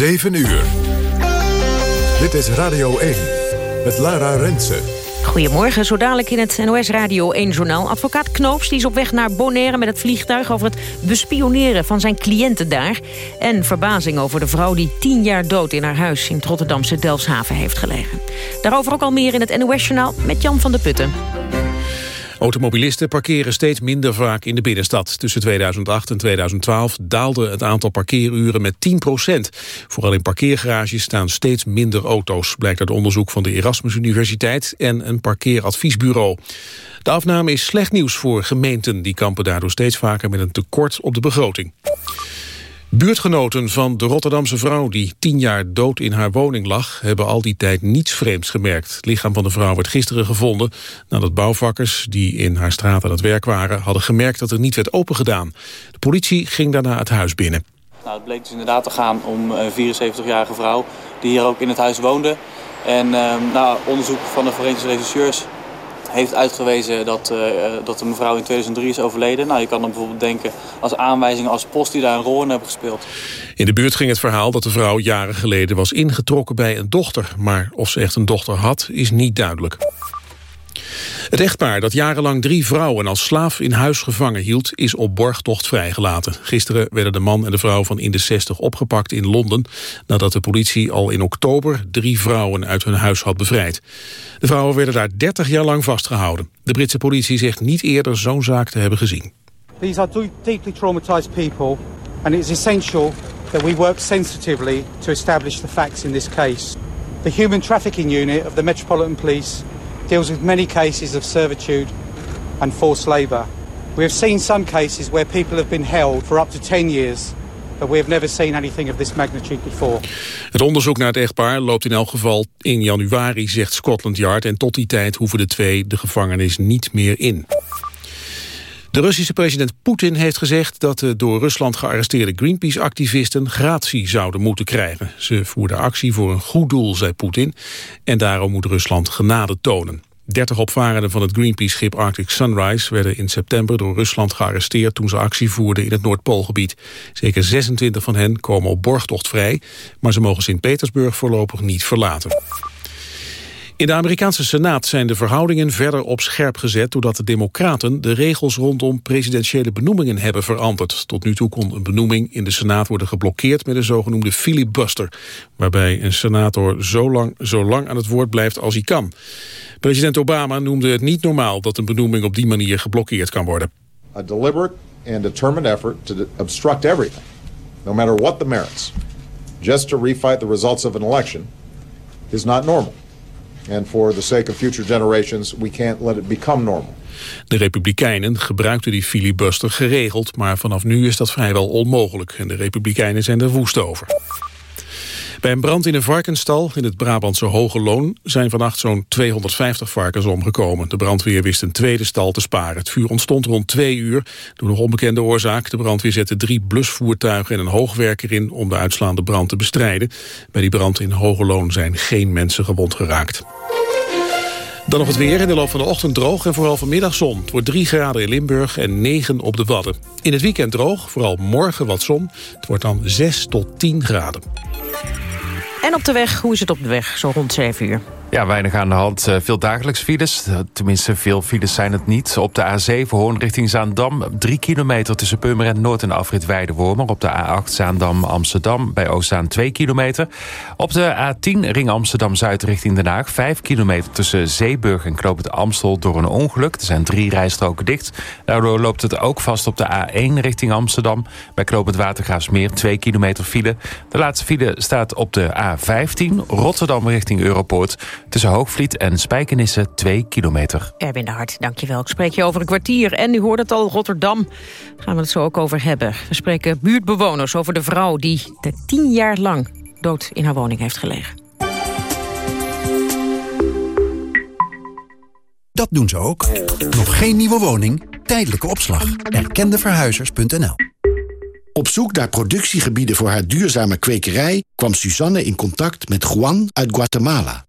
7 uur. Dit is Radio 1 met Lara Rensen. Goedemorgen, zo dadelijk in het NOS Radio 1-journaal. Advocaat Knoops die is op weg naar Bonaire met het vliegtuig... over het bespioneren van zijn cliënten daar. En verbazing over de vrouw die tien jaar dood in haar huis... in het Rotterdamse Delfshaven heeft gelegen. Daarover ook al meer in het NOS-journaal met Jan van der Putten. Automobilisten parkeren steeds minder vaak in de binnenstad. Tussen 2008 en 2012 daalde het aantal parkeeruren met 10 procent. Vooral in parkeergarages staan steeds minder auto's... blijkt uit onderzoek van de Erasmus Universiteit en een parkeeradviesbureau. De afname is slecht nieuws voor gemeenten. Die kampen daardoor steeds vaker met een tekort op de begroting. Buurtgenoten van de Rotterdamse vrouw die tien jaar dood in haar woning lag... hebben al die tijd niets vreemds gemerkt. Het lichaam van de vrouw werd gisteren gevonden... nadat bouwvakkers die in haar straat aan het werk waren... hadden gemerkt dat er niet werd opengedaan. De politie ging daarna het huis binnen. Nou, het bleek dus inderdaad te gaan om een 74-jarige vrouw... die hier ook in het huis woonde. En uh, na onderzoek van de forensische regisseurs heeft uitgewezen dat, uh, dat de mevrouw in 2003 is overleden. Nou, je kan dan bijvoorbeeld denken als aanwijzingen als post die daar een rol in hebben gespeeld. In de buurt ging het verhaal dat de vrouw jaren geleden was ingetrokken bij een dochter. Maar of ze echt een dochter had, is niet duidelijk. Het echtpaar dat jarenlang drie vrouwen als slaaf in huis gevangen hield... is op borgtocht vrijgelaten. Gisteren werden de man en de vrouw van in de 60 opgepakt in Londen... nadat de politie al in oktober drie vrouwen uit hun huis had bevrijd. De vrouwen werden daar 30 jaar lang vastgehouden. De Britse politie zegt niet eerder zo'n zaak te hebben gezien. These are deeply traumatized people... and is essential that we work sensitively to establish the facts in this case. The Human Trafficking Unit of the Metropolitan Police deals with many cases of servitude and forced labour. We have seen some cases where people have been held for up to 10 years but we have never seen anything of this magnitude before. Het onderzoek naar het echtpaar loopt in elk geval in januari, zegt Scotland Yard. En tot die tijd hoeven de twee de gevangenis niet meer in. De Russische president Poetin heeft gezegd dat de door Rusland gearresteerde Greenpeace-activisten gratie zouden moeten krijgen. Ze voerden actie voor een goed doel, zei Poetin, en daarom moet Rusland genade tonen. 30 opvarenden van het Greenpeace-schip Arctic Sunrise werden in september door Rusland gearresteerd toen ze actie voerden in het Noordpoolgebied. Zeker 26 van hen komen op borgtocht vrij, maar ze mogen Sint-Petersburg voorlopig niet verlaten. In de Amerikaanse Senaat zijn de verhoudingen verder op scherp gezet... doordat de democraten de regels rondom presidentiële benoemingen hebben veranderd. Tot nu toe kon een benoeming in de Senaat worden geblokkeerd... met een zogenoemde filibuster, waarbij een senator zo lang, zo lang aan het woord blijft als hij kan. President Obama noemde het niet normaal dat een benoeming op die manier geblokkeerd kan worden. A deliberate and determined effort to obstruct everything, no matter what the merits, just to refight the results of an election, is not normal. And for the sake of future generations, we can't let it become normal. De Republikeinen gebruikten die filibuster geregeld, maar vanaf nu is dat vrijwel onmogelijk. En de Republikeinen zijn er woest over. Bij een brand in een varkensstal in het Brabantse Hoge Loon zijn vannacht zo'n 250 varkens omgekomen. De brandweer wist een tweede stal te sparen. Het vuur ontstond rond twee uur door nog onbekende oorzaak. De brandweer zette drie blusvoertuigen en een hoogwerker in om de uitslaande brand te bestrijden. Bij die brand in Hoge Loon zijn geen mensen gewond geraakt. Dan nog het weer. In de loop van de ochtend droog en vooral vanmiddag zon. Het wordt 3 graden in Limburg en 9 op de Wadden. In het weekend droog, vooral morgen wat zon. Het wordt dan 6 tot 10 graden. En op de weg, hoe is het op de weg? Zo rond 7 uur. Ja, weinig aan de hand. Eh, veel dagelijks files. Tenminste, veel files zijn het niet. Op de A7 Hoorn richting Zaandam. 3 kilometer tussen Purmerend Noord en Afrit Weidewormer. Op de A8 Zaandam Amsterdam. Bij Oostzaan 2 kilometer. Op de A10 Ring Amsterdam-Zuid richting Den Haag. 5 kilometer tussen Zeeburg en Knoop het Amstel door een ongeluk. Er zijn drie rijstroken dicht. Daardoor loopt het ook vast op de A1 richting Amsterdam. Bij Knoop het Watergraafsmeer 2 kilometer file. De laatste file staat op de A15 Rotterdam richting Europoort. Tussen Hoogvliet en Spijkenisse 2 kilometer. Erwin de Hart, dankjewel. Ik spreek je over een kwartier. En u hoort het al, Rotterdam. Daar gaan we het zo ook over hebben. We spreken buurtbewoners over de vrouw die de tien jaar lang dood in haar woning heeft gelegen. Dat doen ze ook. Nog geen nieuwe woning? Tijdelijke opslag. Erkendeverhuizers.nl Op zoek naar productiegebieden voor haar duurzame kwekerij... kwam Suzanne in contact met Juan uit Guatemala.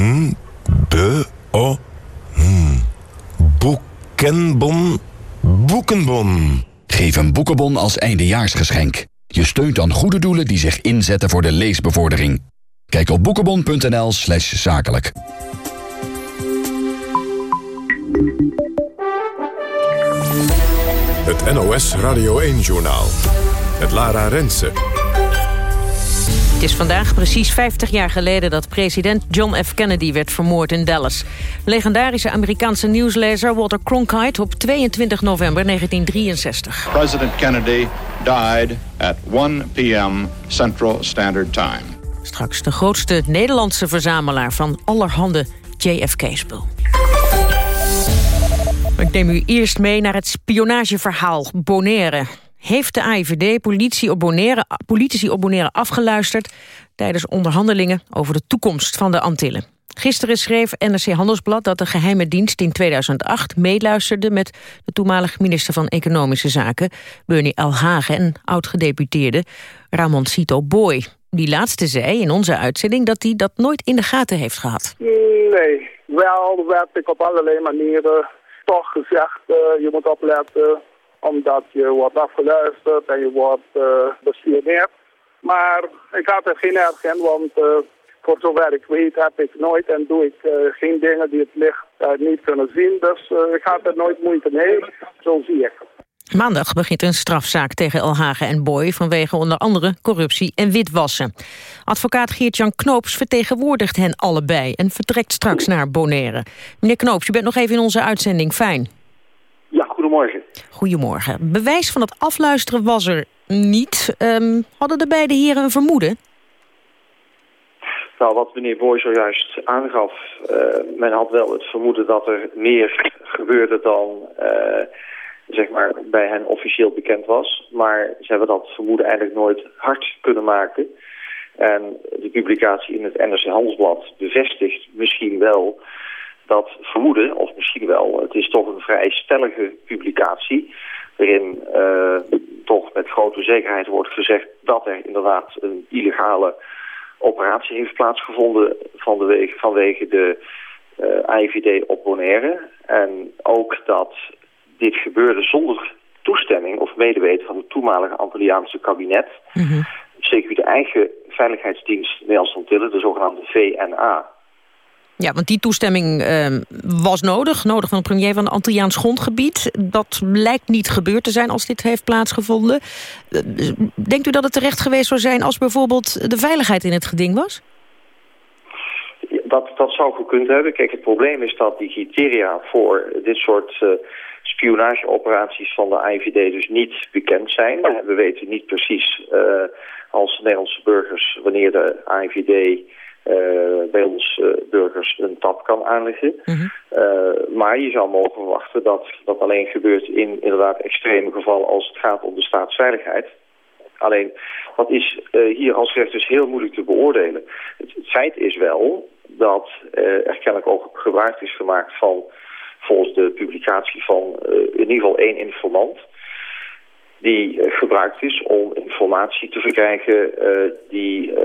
N B O N Boekenbon Boekenbon. Geef een boekenbon als eindejaarsgeschenk. Je steunt dan goede doelen die zich inzetten voor de leesbevordering. Kijk op boekenbon.nl slash zakelijk. Het NOS Radio 1-journaal. Het Lara Rensen. Het is vandaag precies 50 jaar geleden dat president John F. Kennedy werd vermoord in Dallas. Legendarische Amerikaanse nieuwslezer Walter Cronkite op 22 november 1963. President Kennedy died at 1 p.m. Central Standard Time. Straks de grootste Nederlandse verzamelaar van allerhande JFK-spul. Ik neem u eerst mee naar het spionageverhaal Bonaire. Heeft de AIVD politie op politici op afgeluisterd... tijdens onderhandelingen over de toekomst van de Antillen? Gisteren schreef NRC Handelsblad dat de geheime dienst in 2008 meeluisterde met de toenmalige minister van Economische Zaken, Bernie El Hagen, en oud-gedeputeerde Ramon Sito Boy. Die laatste zei in onze uitzending dat hij dat nooit in de gaten heeft gehad. Nee, wel werd ik op allerlei manieren toch gezegd, uh, je moet opletten omdat je wordt afgeluisterd en je wordt uh. Maar ik had er geen erg in, want uh, voor zover ik weet heb ik nooit en doe ik uh, geen dingen die het licht niet kunnen zien. Dus ik had er nooit moeite mee, zo zie ik Maandag begint een strafzaak tegen El Hagen en Boy... vanwege onder andere corruptie en witwassen. Advocaat Geert-Jan Knoops vertegenwoordigt hen allebei... en vertrekt straks naar Bonaire. Meneer Knoops, u bent nog even in onze uitzending. Fijn. Ja, goedemorgen. Goedemorgen. Bewijs van het afluisteren was er niet. Um, hadden de beide heren een vermoeden? Nou, wat meneer Boy zojuist aangaf... Uh, men had wel het vermoeden dat er meer gebeurde dan... Uh, zeg maar, bij hen officieel bekend was. Maar ze hebben dat vermoeden eigenlijk nooit hard kunnen maken. En de publicatie in het NRC Handelsblad bevestigt misschien wel dat vermoeden, of misschien wel, het is toch een vrij stellige publicatie, waarin uh, toch met grote zekerheid wordt gezegd dat er inderdaad een illegale operatie heeft plaatsgevonden van de wege, vanwege de uh, IVD op Bonaire. En ook dat dit gebeurde zonder toestemming of medeweten van het toenmalige Antilliaanse kabinet. Mm -hmm. Zeker de eigen veiligheidsdienst Nederlandse Antillen, de zogenaamde VNA. Ja, want die toestemming uh, was nodig. Nodig van de premier van het Antilliaans grondgebied. Dat lijkt niet gebeurd te zijn als dit heeft plaatsgevonden. Denkt u dat het terecht geweest zou zijn als bijvoorbeeld de veiligheid in het geding was? Dat, dat zou gekund hebben. Kijk, het probleem is dat die criteria voor dit soort uh, spionageoperaties van de IVD dus niet bekend zijn. We weten niet precies uh, als Nederlandse burgers wanneer de IVD bij ons uh, burgers een tap kan aanleggen. Mm -hmm. uh, maar je zou mogen verwachten dat dat alleen gebeurt in inderdaad extreme gevallen als het gaat om de staatsveiligheid. Alleen, wat is hier als recht dus heel moeilijk te beoordelen. Het, het feit is wel dat er kennelijk ook gebruik is gemaakt van volgens de publicatie van in ieder geval één informant die uh, gebruikt is om informatie te verkrijgen uh, die uh,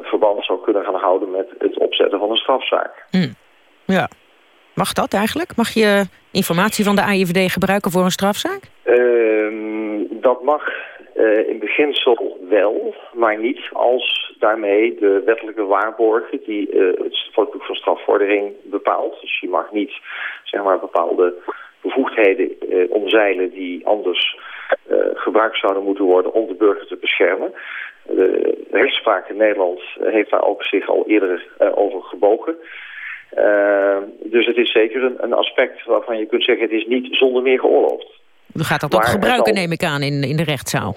verband zou kunnen gaan houden met het opzetten van een strafzaak. Mm. Ja. Mag dat eigenlijk? Mag je informatie van de AIVD gebruiken voor een strafzaak? Ehm, dat mag in beginsel wel, maar niet als daarmee de wettelijke waarborgen die het Volksboek van Strafvordering bepaalt. Dus je mag niet zeg maar, bepaalde bevoegdheden omzeilen die anders gebruikt zouden moeten worden om de burger te beschermen. De rechtspraak in Nederland heeft daar ook zich al eerder uh, over gebogen. Uh, dus het is zeker een, een, aspect waarvan je kunt zeggen... het is niet zonder meer geoorloofd. U gaat dat ook gebruiken, neem ik aan, in, in de rechtszaal?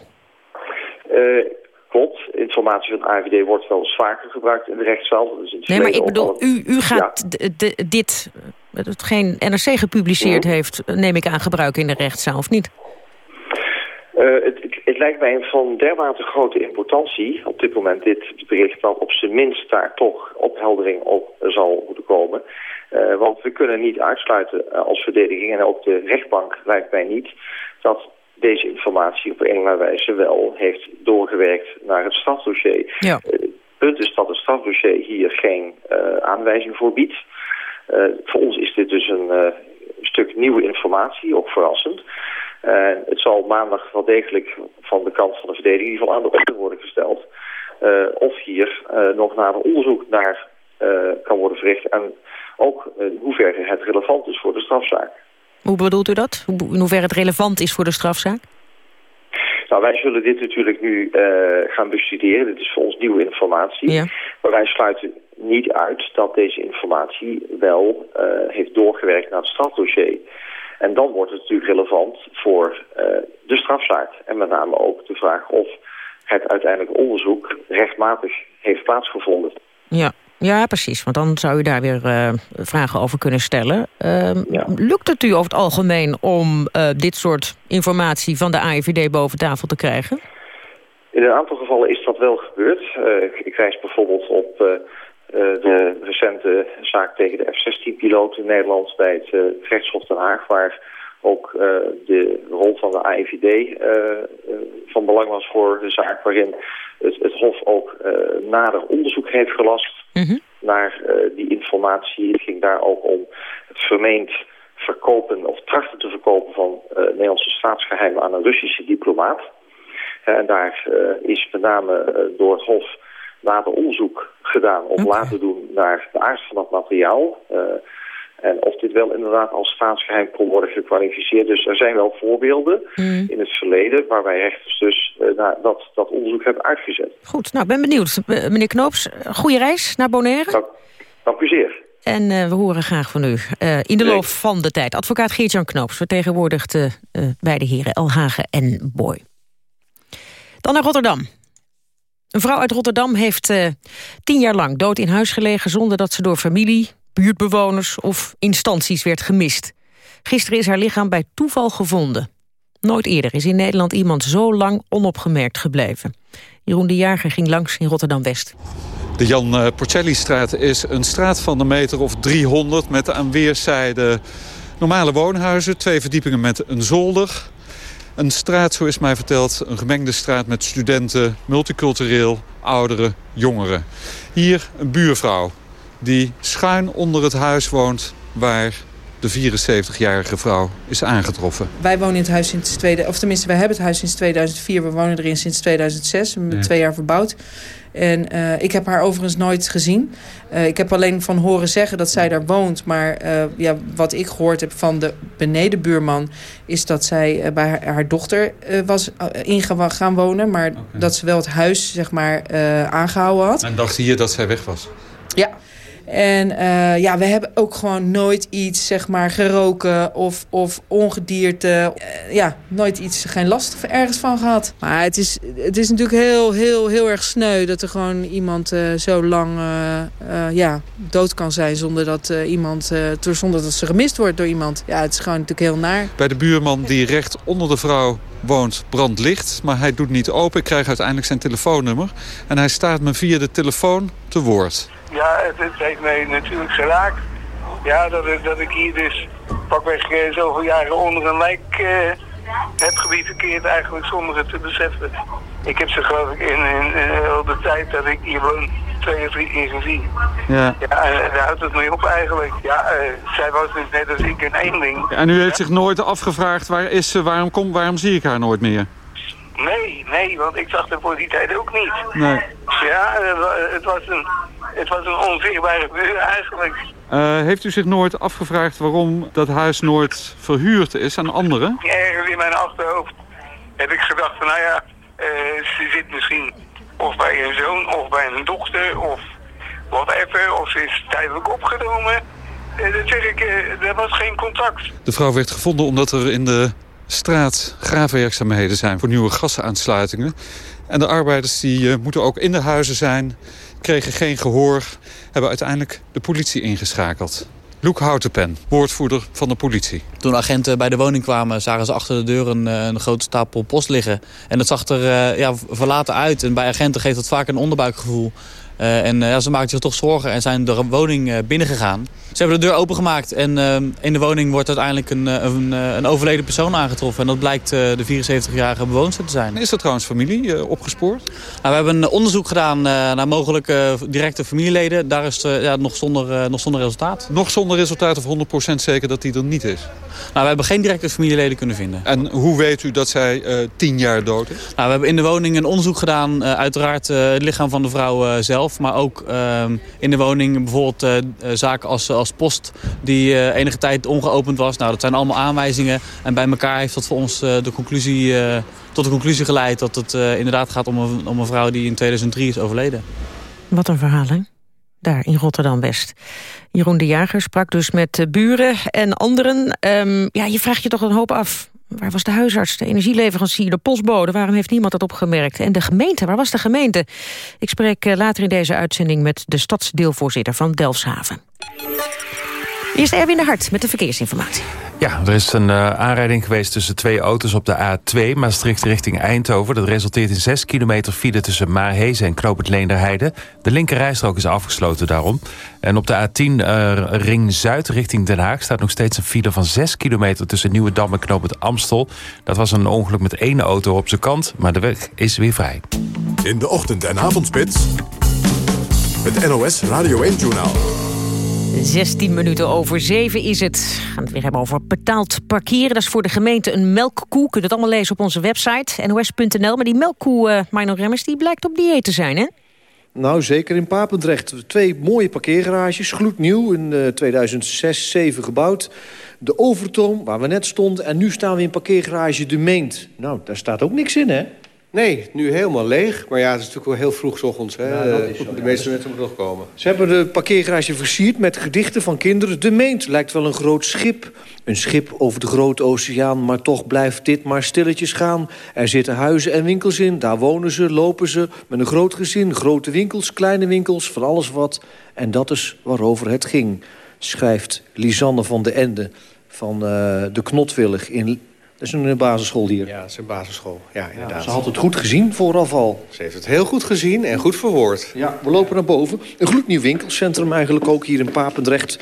klopt. Informatie van de AVD wordt wel eens vaker gebruikt in de rechtszaal. Dus in nee, maar ik bedoel, u, u gaat ja. dit, hetgeen NRC gepubliceerd mm. heeft... neem ik aan, gebruiken in de rechtszaal, of niet? Uh, het, het, het, lijkt mij van dermate grote importantie op dit moment dit bericht dat op zijn minst daar toch opheldering op zal moeten komen. Uh, want we kunnen niet uitsluiten uh, als verdediging en ook de rechtbank lijkt mij niet dat deze informatie op een of andere wijze wel heeft doorgewerkt naar het strafdossier. Ja. het punt is dat het strafdossier hier geen aanwijzing voor biedt. voor ons is dit dus een stuk nieuwe informatie, ook verrassend. Uh, het zal maandag wel degelijk van de kant van de verdediging in ieder geval aan de orde worden gesteld. Uh, of hier uh, nog nader onderzoek naar kan worden verricht. En ook in hoeverre het relevant is voor de strafzaak. Hoe bedoelt u dat? In hoeverre het relevant is voor de strafzaak? Nou, wij zullen dit natuurlijk nu gaan bestuderen. Dit is voor ons nieuwe informatie. Ja. Maar wij sluiten niet uit dat deze informatie wel heeft doorgewerkt naar het strafdossier. En dan wordt het natuurlijk relevant voor uh, de strafzaak. En met name ook de vraag of het uiteindelijk onderzoek rechtmatig heeft plaatsgevonden. Ja, ja precies. Want dan zou u daar weer uh, vragen over kunnen stellen. Uh, ja. Lukt het u over het algemeen om uh, dit soort informatie van de AIVD boven tafel te krijgen? In een aantal gevallen is dat wel gebeurd. Ik wijs bijvoorbeeld op de recente zaak tegen de F-16-piloot in Nederland bij het uh, gerechtshof Den Haag, waar ook uh, de rol van de AIVD uh, van belang was voor de zaak, waarin het, het Hof ook nader onderzoek heeft gelast mm -hmm. naar die informatie. Het ging daar ook om het vermeend verkopen of trachten te verkopen van Nederlandse staatsgeheimen aan een Russische diplomaat. en daar is met name door het Hof nader onderzoek gedaan om Okay. laten doen naar de aard van dat materiaal. Uh, en of dit wel inderdaad als staatsgeheim kon worden gekwalificeerd. Dus er zijn wel voorbeelden Mm. in het verleden waar wij rechters dus uh, na, dat, dat onderzoek hebben uitgezet. Goed, nou, ik ben benieuwd. Uh, meneer Knoops, goede reis naar Bonaire. Dank, dank u zeer. En uh, we horen graag van u uh, in de loop van de tijd. Advocaat Geert-Jan Knoops vertegenwoordigt beide heren El Hagen en Boy. Dan naar Rotterdam. Een vrouw uit Rotterdam heeft uh, tien jaar lang dood in huis gelegen... zonder dat ze door familie, buurtbewoners of instanties werd gemist. Gisteren is haar lichaam bij toeval gevonden. Nooit eerder is in Nederland iemand zo lang onopgemerkt gebleven. Jeroen de Jager ging langs in Rotterdam-West. De Jan uh, Porcelli-straat is een straat van een meter of 300... met aan weerszijden normale woonhuizen. Twee verdiepingen met een zolder. Een straat, zo is mij verteld, een gemengde straat met studenten, multicultureel, ouderen, jongeren. Hier een buurvrouw die schuin onder het huis woont waar de 74-jarige vrouw is aangetroffen. Wij wonen in het huis sinds tweede, of tenminste wij hebben het huis sinds 2004. We wonen erin sinds 2006, we hebben ja. twee jaar verbouwd. En uh, ik heb haar overigens nooit gezien. Uh, ik heb alleen van horen zeggen dat zij daar woont. Maar uh, ja, wat ik gehoord heb van de benedenbuurman... is dat zij bij haar, haar dochter was in gaan wonen. Maar okay. dat ze wel het huis zeg maar, aangehouden had. En dacht hier dat zij weg was? Ja. En uh, ja, we hebben ook gewoon nooit iets, zeg maar, geroken of, of ongedierte. Uh, ja, nooit iets, geen last ergens van gehad. Maar het is, het is natuurlijk heel, heel, heel erg sneu dat er gewoon iemand uh, zo lang ja, dood kan zijn zonder dat iemand, zonder dat ze gemist wordt door iemand. Ja, het is gewoon natuurlijk heel naar. Bij de buurman die recht onder de vrouw woont brandt licht, maar hij doet niet open. Ik krijg uiteindelijk zijn telefoonnummer en hij staat me via de telefoon te woord. Ja, het, het heeft mij natuurlijk geraakt. Ja, dat, dat ik hier dus pakweg uh, zoveel jaren onder een lijk uh, heb gebivakkeerd eigenlijk zonder het te beseffen. Ik heb ze geloof ik in, in, in uh, de tijd dat ik hier woon twee of drie keer gezien. Ja. Ja, en daar houdt het mee op eigenlijk. Ja, zij was dus net als ik een eenling. Ja, en u heeft zich nooit afgevraagd waar is ze, waarom, kom, waarom zie ik haar nooit meer? Nee, nee, want ik zag er voor die tijd ook niet. Nee. Ja, het was een, het was een onzichtbare buur eigenlijk. Uh, heeft u zich nooit afgevraagd waarom dat huis nooit verhuurd is aan anderen? Ergens in mijn achterhoofd heb ik gedacht van, nou ja, uh, ze zit misschien of bij een zoon of bij een dochter of whatever. Of ze is tijdelijk opgenomen. Uh, dat zeg ik, er was geen contact. De vrouw werd gevonden omdat er in de straat graafwerkzaamheden zijn voor nieuwe gasaansluitingen. En de arbeiders die uh, moeten ook in de huizen zijn, kregen geen gehoor, hebben uiteindelijk de politie ingeschakeld. Loek Houtenpen, woordvoerder van de politie. Toen agenten bij de woning kwamen, zagen ze achter de deur een, eh, een grote stapel post liggen. En dat zag er uh, ja, verlaten uit. En bij agenten geeft dat vaak een onderbuikgevoel. Uh, en ja, ze maakten zich toch zorgen en zijn de woning binnengegaan. Ze hebben de deur opengemaakt en in de woning wordt uiteindelijk een, een, een, overleden persoon aangetroffen. En dat blijkt de 74-jarige bewoonster te zijn. Is dat trouwens familie opgespoord? Nou, we hebben een onderzoek gedaan naar mogelijke directe familieleden. Daar is het ja, nog, zonder, nog zonder resultaat. Nog zonder resultaat of 100% zeker dat die er niet is? Nou, we hebben geen directe familieleden kunnen vinden. En hoe weet u dat zij uh, tien jaar dood is? Nou, we hebben in de woning een onderzoek gedaan. Uh, uiteraard uh, het lichaam van de vrouw zelf. Maar ook ehm, in de woning bijvoorbeeld zaken als, als post die enige tijd ongeopend was. Nou, dat zijn allemaal aanwijzingen. En bij elkaar heeft dat voor ons de conclusie, tot de conclusie geleid... dat het inderdaad gaat om een, om een vrouw die in 2003 is overleden. Wat een verhaal, hè? daar in Rotterdam-West. Jeroen de Jager sprak dus met buren en anderen. Um, ja, je vraagt je toch een hoop af. Waar was de huisarts, de energieleverancier, de postbode? Waarom heeft niemand dat opgemerkt? En de gemeente, waar was de gemeente? Ik spreek eh, later in deze uitzending met de stadsdeelvoorzitter van Delfshaven. Eerst Erwin de Hart met de verkeersinformatie. Ja, er is een uh, aanrijding geweest tussen twee auto's op de A2... Maastricht richting Eindhoven. Dat resulteert in 6 kilometer file tussen Maarhezen en Knoop Leenderheide. De linkerrijstrook is afgesloten daarom. En op de A10 uh, eh, Ring Zuid richting Den Haag... staat nog steeds een file van 6 kilometer tussen Nieuwedam en Knoop Amstel. Dat was een ongeluk met één auto op zijn kant, maar de weg is weer vrij. In de ochtend- en avondspits... het NOS Radio 1-journaal. 16 minuten over 7 is het. We gaan het weer hebben over betaald parkeren. Dat is voor de gemeente een melkkoe. Kunt het allemaal lezen op onze website, nos.nl. Maar die melkkoe, uh, Mino Remmers, die blijkt op dieet te zijn, hè? Nou, zeker in Papendrecht. Twee mooie parkeergarages, gloednieuw, in uh, 2006, 7 gebouwd. De Overtoom, waar we net stonden. En nu staan we in parkeergarage De Meent. Nou, daar staat ook niks in, hè? Nee, nu helemaal leeg. Maar ja, het is natuurlijk wel heel vroeg ochtends. Hè? Zo, de meeste mensen moeten nog komen. Ze hebben de parkeergarage versierd met gedichten van kinderen. De Meent lijkt wel een groot schip. Een schip over de grote oceaan, maar toch blijft dit maar stilletjes gaan. Er zitten huizen en winkels in, daar wonen ze, lopen ze... met een groot gezin, grote winkels, kleine winkels, van alles wat. En dat is waarover het ging, schrijft Lisanne van de Ende... van uh, de Knotwillig in dat is een basisschool hier. Ja, dat is een basisschool. Ja, inderdaad. ze had het goed gezien vooraf al. Ze heeft het heel goed gezien en goed verwoord. Ja, we lopen naar boven. Een gloednieuw winkelcentrum eigenlijk ook hier in Papendrecht...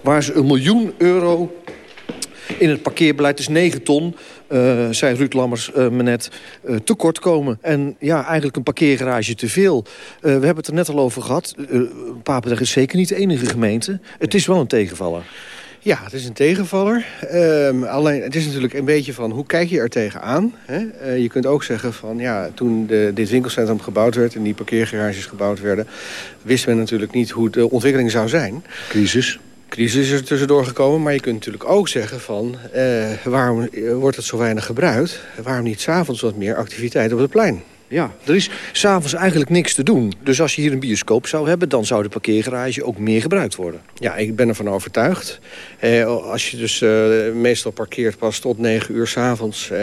waar ze een miljoen euro in het parkeerbeleid, is 9 ton... Uh, zei Ruud Lammers uh, me net, uh, tekort komen. En ja, eigenlijk een parkeergarage te veel. we hebben het er net al over gehad. Papendrecht is zeker niet de enige gemeente. Het is wel een tegenvaller. Ja, het is een tegenvaller. Um, alleen, het is natuurlijk een beetje van hoe kijk je er tegenaan. Hè? Uh, je kunt ook zeggen van ja, toen de, dit winkelcentrum gebouwd werd... en die parkeergarages gebouwd werden... wist men natuurlijk niet hoe de ontwikkeling zou zijn. Crisis. Crisis is er tussendoor gekomen, maar je kunt natuurlijk ook zeggen van... Uh, waarom wordt het zo weinig gebruikt? Waarom niet s'avonds wat meer activiteit op het plein? Ja, er is s'avonds eigenlijk niks te doen. Dus als je hier een bioscoop zou hebben... dan zou de parkeergarage ook meer gebruikt worden. Ja, ik ben ervan overtuigd. Eh, als je dus uh, meestal parkeert pas tot 9 uur s'avonds... Uh,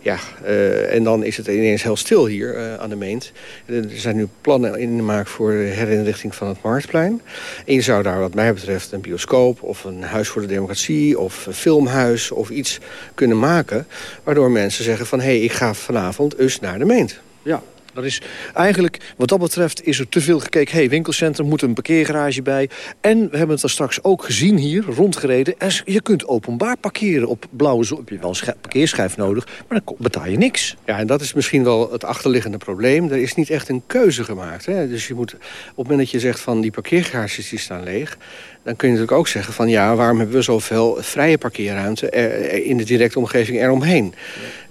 ja, uh, en dan is het ineens heel stil hier aan de Meent. Er zijn nu plannen in de maak voor de herinrichting van het Marktplein. En je zou daar wat mij betreft een bioscoop... of een huis voor de democratie of een filmhuis of iets kunnen maken... waardoor mensen zeggen van... hé, hey, ik ga vanavond eens naar de Meent. Ja, dat is eigenlijk, wat dat betreft, is er te veel gekeken. hey, winkelcentrum, moet een parkeergarage bij. En we hebben het er straks ook gezien hier, rondgereden. Er, je kunt openbaar parkeren op blauwe zon. Heb je wel een parkeerschijf nodig, maar dan betaal je niks. Ja, en dat is misschien wel het achterliggende probleem. Er is niet echt een keuze gemaakt. Hè? Dus je moet, op het moment dat je zegt van die parkeergarages die staan leeg dan kun je natuurlijk ook zeggen van ja, waarom hebben we zoveel vrije parkeerruimte in de directe omgeving eromheen?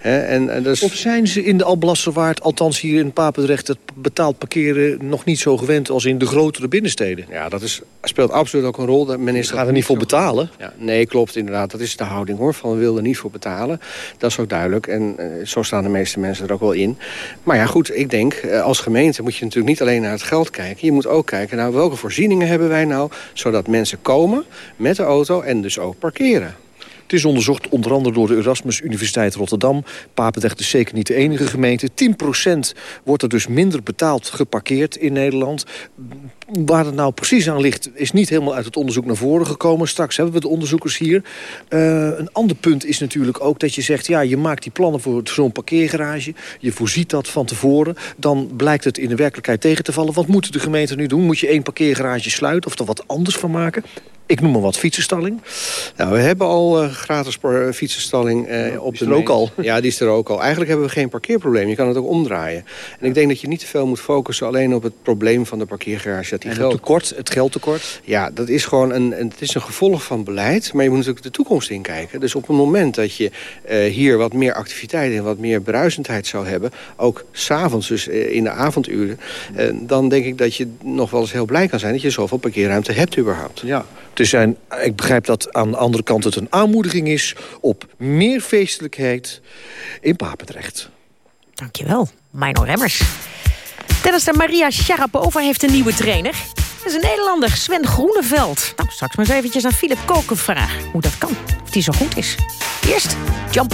en, dus... Of zijn ze in de Alblasserwaard, althans hier in Papendrecht... het betaald parkeren nog niet zo gewend als in de grotere binnensteden? Ja, dat is, speelt absoluut ook een rol. Dat men is Gaat er niet voor betalen? Ja, nee, klopt inderdaad. Dat is de houding hoor, van we willen niet voor betalen. Dat is ook duidelijk en uh, zo staan de meeste mensen er ook wel in. Maar ja, goed, ik denk, uh, als gemeente moet je natuurlijk niet alleen naar het geld kijken. Je moet ook kijken naar welke voorzieningen hebben wij nou... zodat mensen komen met de auto en dus ook parkeren. Het is onderzocht onder andere door de Erasmus Universiteit Rotterdam. Papendrecht is zeker niet de enige gemeente. 10% wordt er dus minder betaald geparkeerd in Nederland. Waar het nou precies aan ligt, is niet helemaal uit het onderzoek naar voren gekomen. Straks hebben we de onderzoekers hier. Uh, een ander punt is natuurlijk ook dat je zegt... ja, je maakt die plannen voor zo'n parkeergarage. Je voorziet dat van tevoren. Dan blijkt het in de werkelijkheid tegen te vallen. Wat moeten de gemeenten nu doen? Moet je één parkeergarage sluiten of er wat anders van maken? Ik noem maar wat, fietsenstalling. Nou, we hebben al uh, gratis fietsenstalling uh, op de er ook al. Ja, die is er ook al. Eigenlijk hebben we geen parkeerprobleem. Je kan het ook omdraaien. En ik denk dat je niet te veel moet focussen alleen op het probleem van de parkeergarage. Dat die en het tekort, het geldtekort? Ja, dat is gewoon een, het is een gevolg van beleid. Maar je moet natuurlijk de toekomst inkijken. Dus op het moment dat je uh, hier wat meer activiteit en wat meer bruisendheid zou hebben... ook s'avonds, dus in de avonduren... dan denk ik dat je nog wel eens heel blij kan zijn... dat je zoveel parkeerruimte hebt überhaupt. Ja te zijn. Ik begrijp dat aan de andere kant het een aanmoediging is... op meer feestelijkheid in Papendrecht. Dankjewel, Mino Remmers. Tennister Maria Sharapova heeft een nieuwe trainer. Dat is een Nederlander, Sven Groeneveld. Nou, straks maar eens eventjes aan Philip Koken vragen hoe dat kan. Of die zo goed is. Eerst, jump.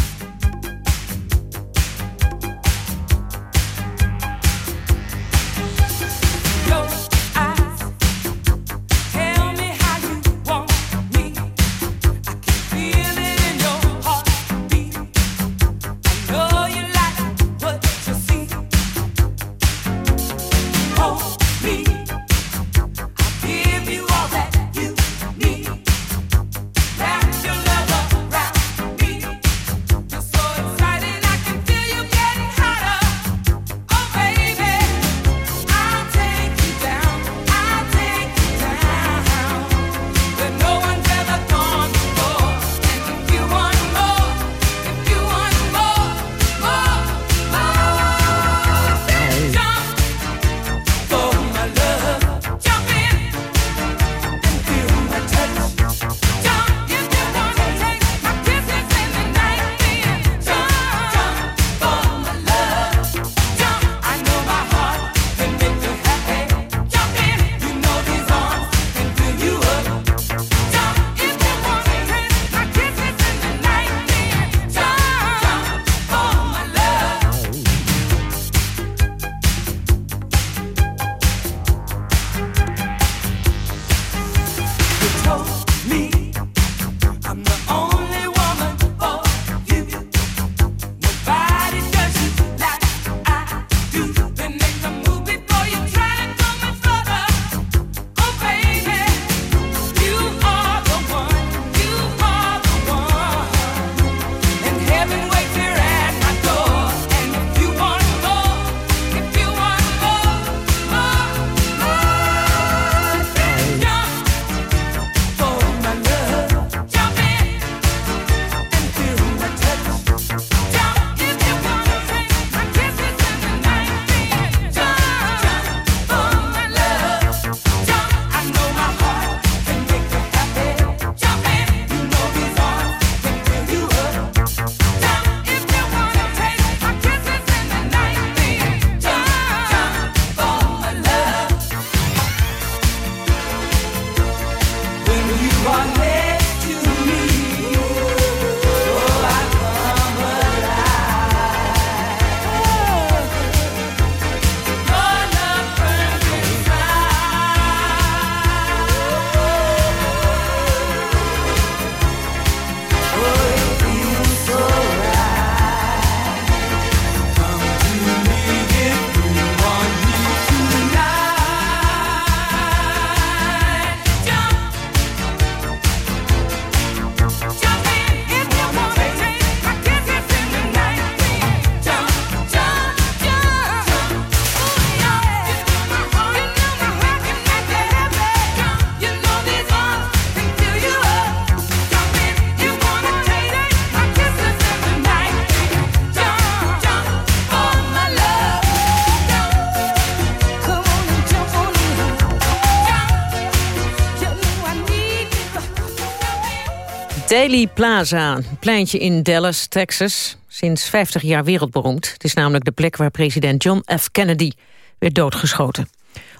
Daily Plaza, een pleintje in Dallas, Texas. Sinds 50 jaar wereldberoemd. Het is namelijk de plek waar president John F. Kennedy werd doodgeschoten.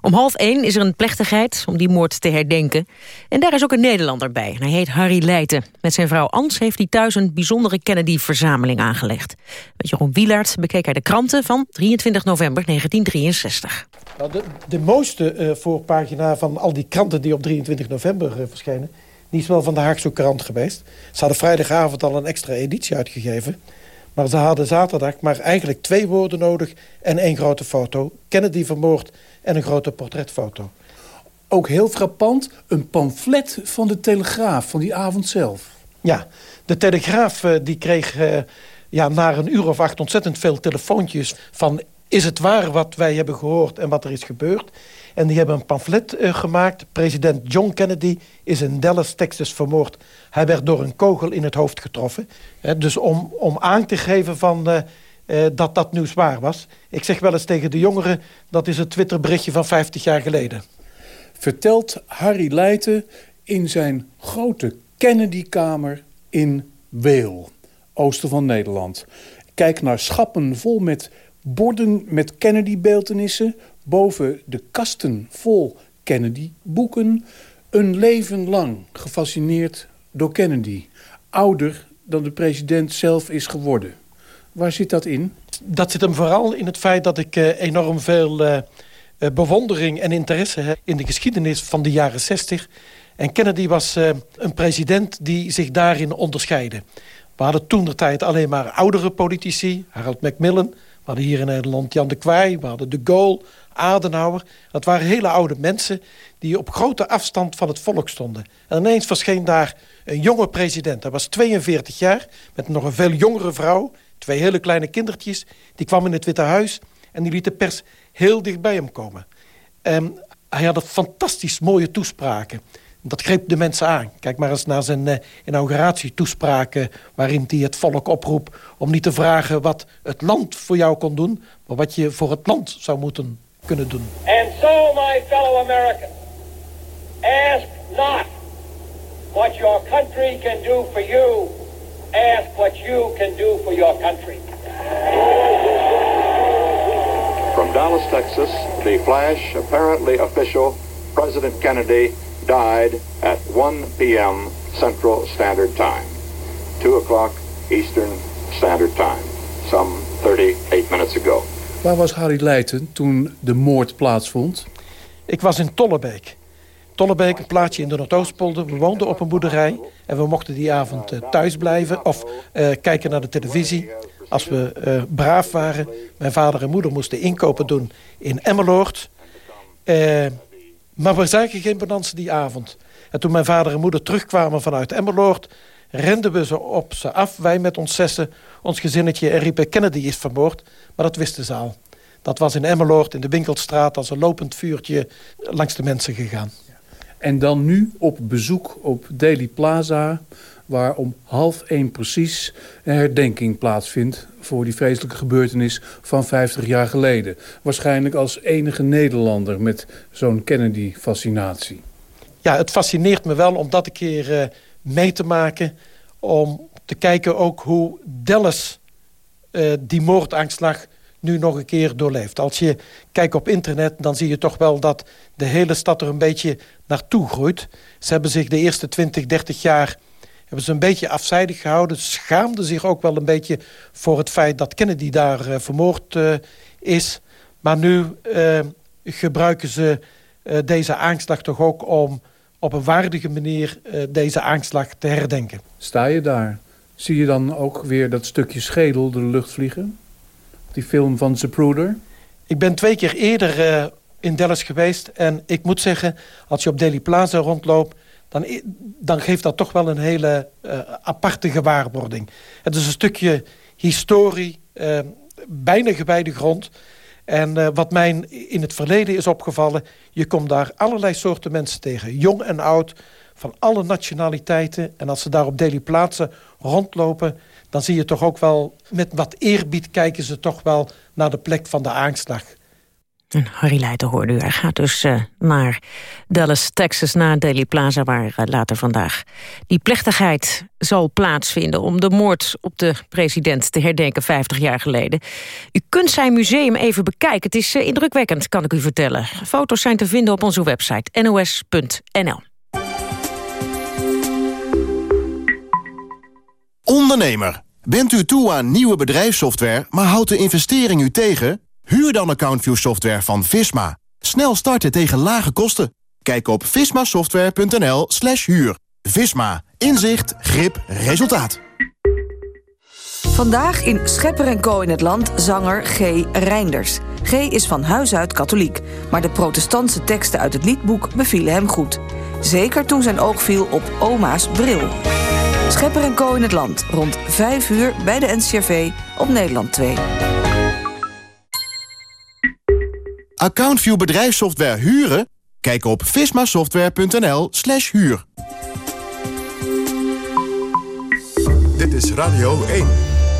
Om half één is er een plechtigheid om die moord te herdenken. En daar is ook een Nederlander bij. Hij heet Harry Leijten. Met zijn vrouw Ans heeft hij thuis een bijzondere Kennedy-verzameling aangelegd. Met Jeroen Wielaert bekeek hij de kranten van 23 november 1963. Nou, de, de mooiste uh, voorpagina van al die kranten die op 23 november uh, verschijnen... die is wel van de Haagse krant geweest. Ze hadden vrijdagavond al een extra editie uitgegeven... Maar ze hadden zaterdag maar eigenlijk twee woorden nodig en één grote foto. Kennedy vermoord en een grote portretfoto. Ook heel frappant, een pamflet van de Telegraaf van die avond zelf. Ja, de Telegraaf eh, die kreeg uh, ja, na een uur of acht ontzettend veel telefoontjes... van is het waar wat wij hebben gehoord en wat er is gebeurd? En die hebben een pamflet uh, gemaakt. President John Kennedy is in Dallas, Texas vermoord. Hij werd door een kogel in het hoofd getroffen. dus om, om aan te geven van, uh, uh, dat dat nieuws waar was. Ik zeg wel eens tegen de jongeren... dat is het Twitterberichtje van 50 jaar geleden. Vertelt Harry Leijten in zijn grote Kennedy-kamer in Weel, oosten van Nederland. Kijk naar schappen vol met borden met Kennedy-beeltenissen... boven de kasten vol Kennedy-boeken... een leven lang gefascineerd door Kennedy. Ouder dan de president zelf is geworden. Waar zit dat in? Dat zit hem vooral in het feit dat ik uh, enorm veel uh, bewondering en interesse heb... in de geschiedenis van de jaren 60. En Kennedy was een president die zich daarin onderscheidde. We hadden toen de tijd alleen maar oudere politici. Harold Macmillan. Hadden hier in Nederland Jan de Kwaai. We hadden de Gaulle, Adenauer. Dat waren hele oude mensen die op grote afstand van het volk stonden. En ineens verscheen daar een jonge president. Hij was 42 jaar, met nog een veel jongere vrouw. Twee hele kleine kindertjes. Die kwam in het Witte Huis en die liet de pers heel dicht bij hem komen. En hij had fantastisch mooie toespraken. Dat greep de mensen aan. Kijk maar eens naar zijn uh, inauguratietoespraken... waarin hij het volk oproept om niet te vragen wat het land voor jou kon doen... maar wat je voor het land zou moeten kunnen doen. And so, my fellow Americans, ask not what your country can do for you. Ask what you can do for your country. From Dallas, Texas, the flash, apparently official, President Kennedy died at 1 p.m. Central Standard Time, 2 o'clock Eastern Standard Time, some 38 minutes ago. Waar was Harry Leijten toen de moord plaatsvond? Ik was in Tollebeek. Tollebeek, een plaatsje in de Noordoostpolder. We woonden op een boerderij en we mochten die avond uh, thuis blijven of uh, kijken naar de televisie. Als we uh, braaf waren. Mijn vader en moeder moesten inkopen doen in Emmeloord. Maar we zagen geen bonanza die avond. En toen mijn vader en moeder terugkwamen vanuit Emmeloord... renden we ze op ze af, wij met ons zessen, ons gezinnetje... en riepen Kennedy is vermoord, maar dat wisten ze al. Dat was in Emmeloord, in de Winkelstraat... als een lopend vuurtje langs de mensen gegaan. En dan nu op bezoek op Daily Plaza... waar om half één precies een herdenking plaatsvindt... voor die vreselijke gebeurtenis van 50 jaar geleden. Waarschijnlijk als enige Nederlander met zo'n Kennedy-fascinatie. Ja, het fascineert me wel om dat een keer uh, mee te maken... om te kijken ook hoe Dallas uh, die moordaanslag nu nog een keer doorleeft. Als je kijkt op internet, dan zie je toch wel dat de hele stad er een beetje naartoe groeit. Ze hebben zich de eerste 20, 30 jaar hebben ze een beetje afzijdig gehouden. Schaamden zich ook wel een beetje voor het feit dat Kennedy daar uh, vermoord uh, is. Maar nu uh, gebruiken ze deze aanslag toch ook om op een waardige manier deze aanslag te herdenken. Sta je daar? Zie je dan ook weer dat stukje schedel door de lucht vliegen? Die film van Zapruder? Ik ben twee keer eerder in Dallas geweest. En ik moet zeggen, als je op Daily Plaza rondloopt... dan, dan geeft dat toch wel een hele uh, aparte gewaarwording. Het is een stukje historie, uh, bijna gewijde grond... En wat mij in het verleden is opgevallen... je komt daar allerlei soorten mensen tegen. Jong en oud, van alle nationaliteiten. En als ze daar op Daily Plaza rondlopen dan zie je toch ook wel... met wat eerbied kijken ze toch wel naar de plek van de aanslag. En Harry Leijten hoorde u. Hij gaat dus uh, naar Dallas, Texas, naar Daily Plaza... waar uh, later vandaag die plechtigheid zal plaatsvinden... om de moord op de president te herdenken 50 jaar geleden. U kunt zijn museum even bekijken. Het is uh, indrukwekkend, kan ik u vertellen. Foto's zijn te vinden op onze website nos.nl. Ondernemer, bent u toe aan nieuwe bedrijfssoftware... maar houdt de investering u tegen... Huur dan AccountView software van Visma. Snel starten tegen lage kosten. Kijk op vismasoftware.nl slash huur. Visma. Inzicht, grip, resultaat. Vandaag in Schepper en Co in het Land zanger G. Reinders. G is van huis uit katholiek, maar de protestantse teksten uit het liedboek bevielen hem goed. Zeker toen zijn oog viel op oma's bril. Schepper en Co in het Land, rond 5 uur bij de NCRV op Nederland 2. AccountView bedrijfssoftware huren? Kijk op vismasoftware.nl slash huur. Dit is Radio 1.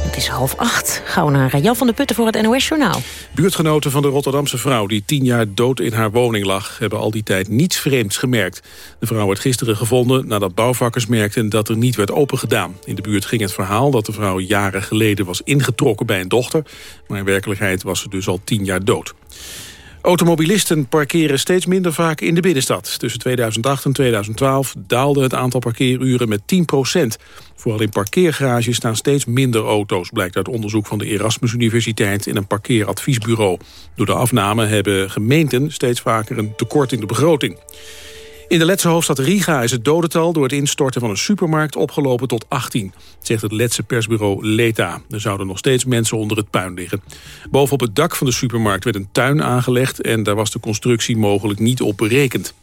Het is half acht. Gaan we naar Jan van der Putten voor het NOS-journaal. Buurtgenoten van de Rotterdamse vrouw die tien jaar dood in haar woning lag... hebben al die tijd niets vreemds gemerkt. De vrouw werd gisteren gevonden nadat bouwvakkers merkten dat er niet werd opengedaan. In de buurt ging het verhaal dat de vrouw jaren geleden was ingetrokken bij een dochter... maar in werkelijkheid was ze dus al tien jaar dood. Automobilisten parkeren steeds minder vaak in de binnenstad. Tussen 2008 en 2012 daalde het aantal parkeeruren met 10 procent. Vooral in parkeergarages staan steeds minder auto's... blijkt uit onderzoek van de Erasmus Universiteit in een parkeeradviesbureau. Door de afname hebben gemeenten steeds vaker een tekort in de begroting. In de Letse hoofdstad Riga is het dodental door het instorten van een supermarkt opgelopen tot 18, zegt het Letse persbureau Leta. Er zouden nog steeds mensen onder het puin liggen. Bovenop het dak van de supermarkt werd een tuin aangelegd en daar was de constructie mogelijk niet op berekend.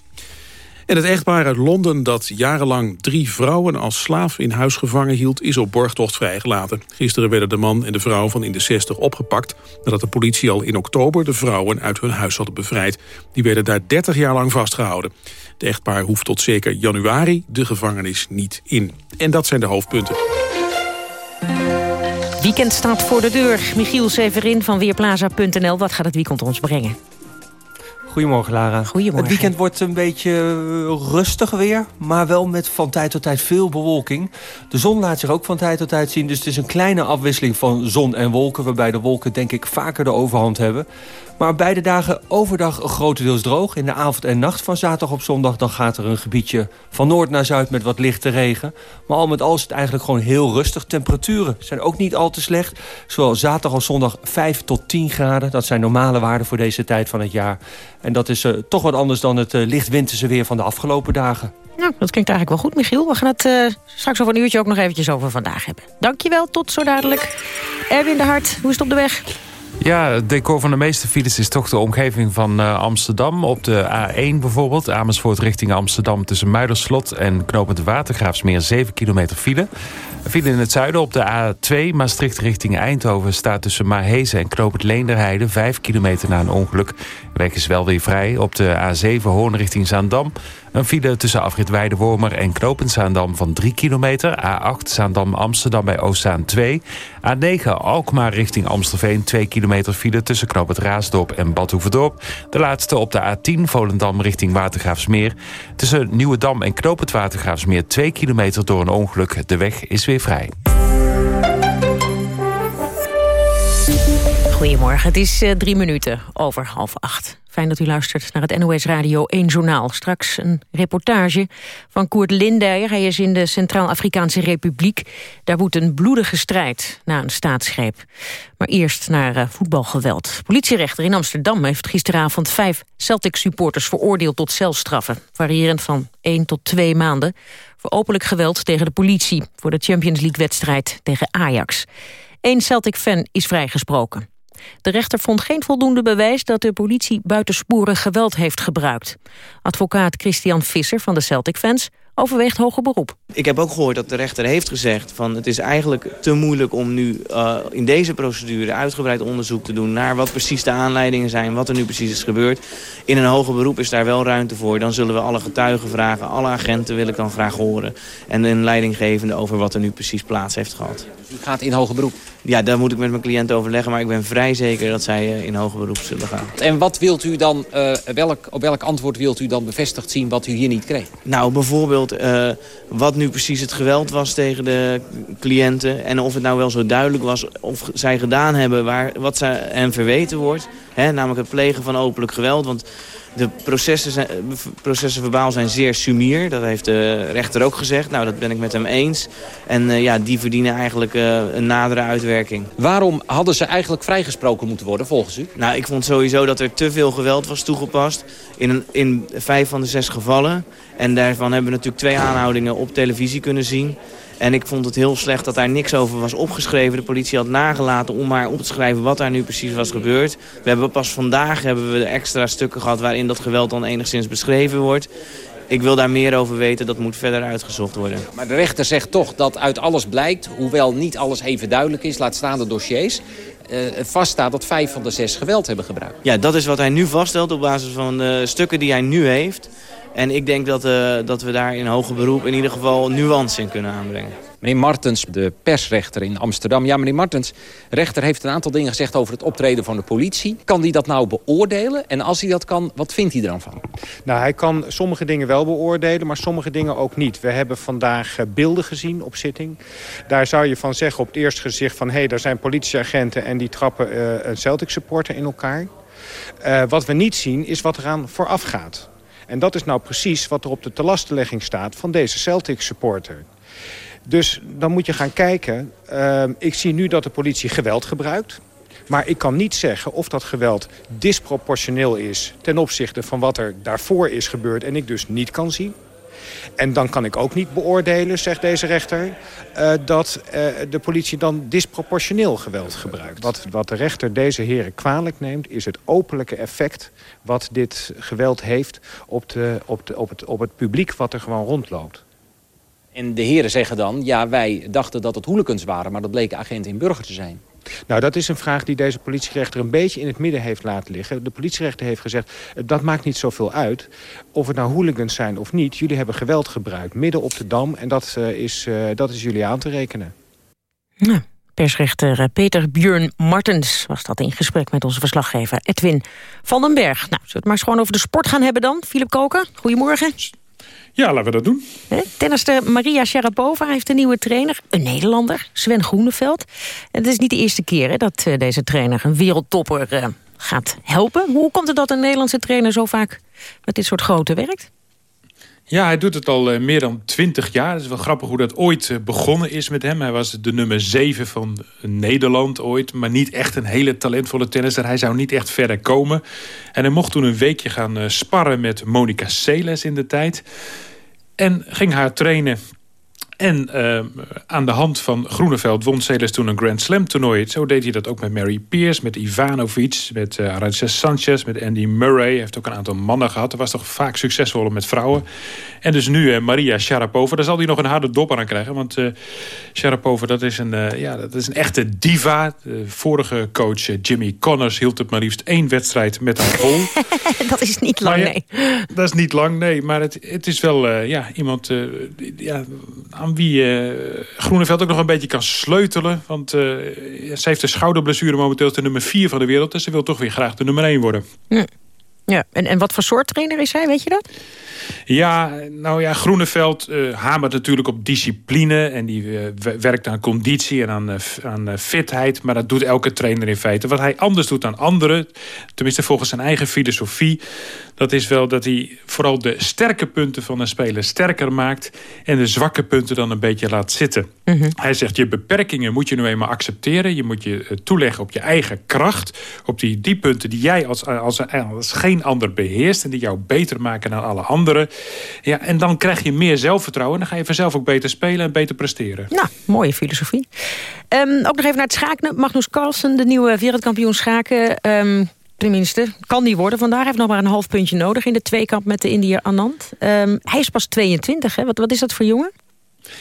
En het echtpaar uit Londen dat jarenlang drie vrouwen als slaaf in huis gevangen hield... is op borgtocht vrijgelaten. Gisteren werden de man en de vrouw van in de 60 opgepakt... nadat de politie al in oktober de vrouwen uit hun huis hadden bevrijd. Die werden daar 30 jaar lang vastgehouden. Het echtpaar hoeft tot zeker januari de gevangenis niet in. En dat zijn de hoofdpunten. Weekend staat voor de deur. Michiel Severin van Weerplaza.nl. Wat gaat het weekend ons brengen? Goedemorgen Lara. Goedemorgen. Het weekend wordt een beetje eh, rustig weer, maar wel met van tijd tot tijd veel bewolking. De zon laat zich ook van tijd tot tijd zien, dus het is een kleine afwisseling van zon en wolken... waarbij de wolken denk ik vaker de overhand hebben. Maar beide dagen overdag grotendeels droog. In de avond en nacht van zaterdag op zondag... dan gaat er een gebiedje van noord naar zuid met wat lichte regen. Maar al met al is het eigenlijk gewoon heel rustig. Temperaturen zijn ook niet al te slecht. Zowel zaterdag als zondag 5 tot 10 graden. Dat zijn normale waarden voor deze tijd van het jaar. En dat is uh, toch wat anders dan het uh, lichtwinterse weer van de afgelopen dagen. Nou, dat klinkt eigenlijk wel goed, Michiel. We gaan het uh, straks over een uurtje ook nog eventjes over vandaag hebben. Dankjewel, tot zo dadelijk. Erwin de Hart, hoe is het op de weg? Ja, het decor van de meeste files is toch de omgeving van uh, Amsterdam. Op de A1 bijvoorbeeld, Amersfoort richting Amsterdam... tussen Muiderslot en Knopend Watergraafsmeer 7 kilometer file. File in het zuiden op de A2 Maastricht richting Eindhoven... staat tussen Maarhezen en Knopend Leenderheide 5 kilometer na een ongeluk. De weg is wel weer vrij. Op de A7 Hoorn richting Zaandam... Een file tussen afrit Weidewormer en Knopenzaandam van 3 kilometer. A8 Zaandam-Amsterdam bij Oostzaan 2. A9 Alkmaar richting Amstelveen 2 kilometer file tussen Knoop Raasdorp en Badhoevedorp. De laatste op de A10 Volendam richting Watergraafsmeer. Tussen Nieuwedam en Knoop het Watergraafsmeer 2 kilometer door een ongeluk. De weg is weer vrij. Goedemorgen, het is uh, drie minuten over half acht. Fijn dat u luistert naar het NOS Radio 1 Journaal. Straks een reportage van Koert Lindeyer. Hij is in de Centraal-Afrikaanse Republiek. Daar woedt een bloedige strijd na een staatsgreep. Maar eerst naar uh, voetbalgeweld. Politierechter in Amsterdam heeft gisteravond vijf Celtic-supporters veroordeeld tot celstraffen. Variërend van 1 tot 2 maanden. Voor openlijk geweld tegen de politie. Voor de Champions League-wedstrijd tegen Ajax. Eén Celtic-fan is vrijgesproken. De rechter vond geen voldoende bewijs dat de politie buitensporig geweld heeft gebruikt. Advocaat Christian Visser van de Celtic fans overweegt hoger beroep. Ik heb ook gehoord dat de rechter heeft gezegd... van het is eigenlijk te moeilijk om nu uh, in deze procedure... uitgebreid onderzoek te doen naar wat precies de aanleidingen zijn... wat er nu precies is gebeurd. In een hoger beroep is daar wel ruimte voor. Dan zullen we alle getuigen vragen, alle agenten wil ik dan graag horen. En een leidinggevende over wat er nu precies plaats heeft gehad. Dus u gaat in hoger beroep? Ja, daar moet ik met mijn cliënt overleggen. Maar ik ben vrij zeker dat zij uh, in hoger beroep zullen gaan. En wat wilt u dan, uh, welk, op welk antwoord wilt u dan bevestigd zien wat u hier niet kreeg? Nou, bijvoorbeeld uh, wat nu precies het geweld was tegen de cliënten. En of het nou wel zo duidelijk was of zij gedaan hebben waar, wat ze hen verweten wordt. Hè, namelijk het plegen van openlijk geweld. Want de processen, zijn, processen verbaal zijn zeer sumier. Dat heeft de rechter ook gezegd. Nou, dat ben ik met hem eens. En uh, ja, die verdienen eigenlijk uh, een nadere uitwerking. Waarom hadden ze eigenlijk vrijgesproken moeten worden, volgens u? Nou, ik vond sowieso dat er te veel geweld was toegepast. In, een, in vijf van de zes gevallen. En daarvan hebben we natuurlijk twee aanhoudingen op televisie kunnen zien. En ik vond het heel slecht dat daar niks over was opgeschreven. De politie had nagelaten om maar op te schrijven wat daar nu precies was gebeurd. We hebben pas vandaag hebben we extra stukken gehad waarin dat geweld dan enigszins beschreven wordt. Ik wil daar meer over weten, dat moet verder uitgezocht worden. Maar de rechter zegt toch dat uit alles blijkt, hoewel niet alles even duidelijk is, laat staan de dossiers, uh, vaststaat dat vijf van de zes geweld hebben gebruikt. Ja, dat is wat hij nu vaststelt op basis van de stukken die hij nu heeft. En ik denk dat, uh, dat we daar in hoger beroep in ieder geval nuance in kunnen aanbrengen. Meneer Martens, de persrechter in Amsterdam. Ja, meneer Martens, rechter heeft een aantal dingen gezegd over het optreden van de politie. Kan hij dat nou beoordelen? En als hij dat kan, wat vindt hij er dan van? Nou, hij kan sommige dingen wel beoordelen, maar sommige dingen ook niet. We hebben vandaag beelden gezien op zitting. Daar zou je van zeggen op het eerste gezicht van... hé, hey, daar zijn politieagenten en die trappen uh, een Celtic supporter in elkaar. Uh, wat we niet zien, is wat eraan vooraf gaat. En dat is nou precies wat er op de telastenlegging staat van deze Celtic supporter. Dus dan moet je gaan kijken. Uh, ik zie nu dat de politie geweld gebruikt. Maar ik kan niet zeggen of dat geweld disproportioneel is... ten opzichte van wat er daarvoor is gebeurd en ik dus niet kan zien. En dan kan ik ook niet beoordelen, zegt deze rechter... Uh, dat uh, de politie dan disproportioneel geweld gebruikt. Wat, wat de rechter deze heren kwalijk neemt... is het openlijke effect wat dit geweld heeft op, de, op, de, op, het, op het publiek wat er gewoon rondloopt. En de heren zeggen dan, ja, wij dachten dat het hooligans waren... maar dat bleken agenten in burger te zijn. Nou, dat is een vraag die deze politierechter een beetje in het midden heeft laten liggen. De politierechter heeft gezegd, dat maakt niet zoveel uit. Of het nou hooligans zijn of niet. Jullie hebben geweld gebruikt midden op de Dam. En dat, uh, is, uh, dat is jullie aan te rekenen. Ja, persrechter Peter Björn Martens was dat in gesprek met onze verslaggever Edwin van den Berg. Nou, zullen we het maar eens gewoon over de sport gaan hebben dan? Philip Koken, goedemorgen. Ja, laten we dat doen. Tennister Maria Sharapova heeft een nieuwe trainer. Een Nederlander, Sven Groeneveld. En het is niet de eerste keer hè, dat uh, deze trainer een wereldtopper uh, gaat helpen. Hoe komt het dat een Nederlandse trainer zo vaak met dit soort grote werkt? Ja, hij doet het al uh, meer dan twintig jaar. Het is wel grappig hoe dat ooit uh, begonnen is met hem. Hij was de nummer zeven van Nederland ooit. Maar niet echt een hele talentvolle tennisser. Hij zou niet echt verder komen. En hij mocht toen een weekje gaan sparren met Monica Seles in de tijd. En ging haar trainen. En uh, aan de hand van Groeneveld won Celes toen een Grand Slam toernooi. Zo deed hij dat ook met Mary Pierce, met Ivanovic, met uh, Arantxa Sanchez, met Andy Murray. Hij heeft ook een aantal mannen gehad. Hij was toch vaak succesvol met vrouwen. En dus nu uh, Maria Sharapova. Daar zal hij nog een harde dop aan krijgen. Want Sharapova, dat is, een, ja, dat is een echte diva. De vorige coach Jimmy Connors hield het maar liefst één wedstrijd met haar vol. dat is niet lang, ja, nee. Dat is niet lang, nee. Maar het, het is wel ja, iemand ja, wie uh, Groeneveld ook nog een beetje kan sleutelen. Want uh, ze heeft een schouderblessure momenteel de nummer 4 van de wereld. En ze wil toch weer graag de nummer 1 worden. Ja. Ja, en, en wat voor soort trainer is hij, weet je dat? Ja, nou ja, Groeneveld uh, hamert natuurlijk op discipline... en die uh, werkt aan conditie en aan, uh, aan fitheid... maar dat doet elke trainer in feite. Wat hij anders doet dan anderen, tenminste volgens zijn eigen filosofie... dat is wel dat hij vooral de sterke punten van een speler sterker maakt... en de zwakke punten dan een beetje laat zitten. Mm -hmm. Hij zegt, je beperkingen moet je nu eenmaal accepteren. Je moet je toeleggen op je eigen kracht. Op die, die punten die jij als, als, als geen ander beheerst... en die jou beter maken dan alle anderen. Ja, en dan krijg je meer zelfvertrouwen. En dan ga je vanzelf ook beter spelen en beter presteren. Nou, mooie filosofie. Um, ook nog even naar het schaken. Magnus Carlsen, de nieuwe wereldkampioen schaken... Um, tenminste. Kan die worden vandaag. Heeft nog maar een half puntje nodig in de tweekamp met de Indiër Anand. Ehm, hij is pas 22, hè? Wat, wat is dat voor jongen?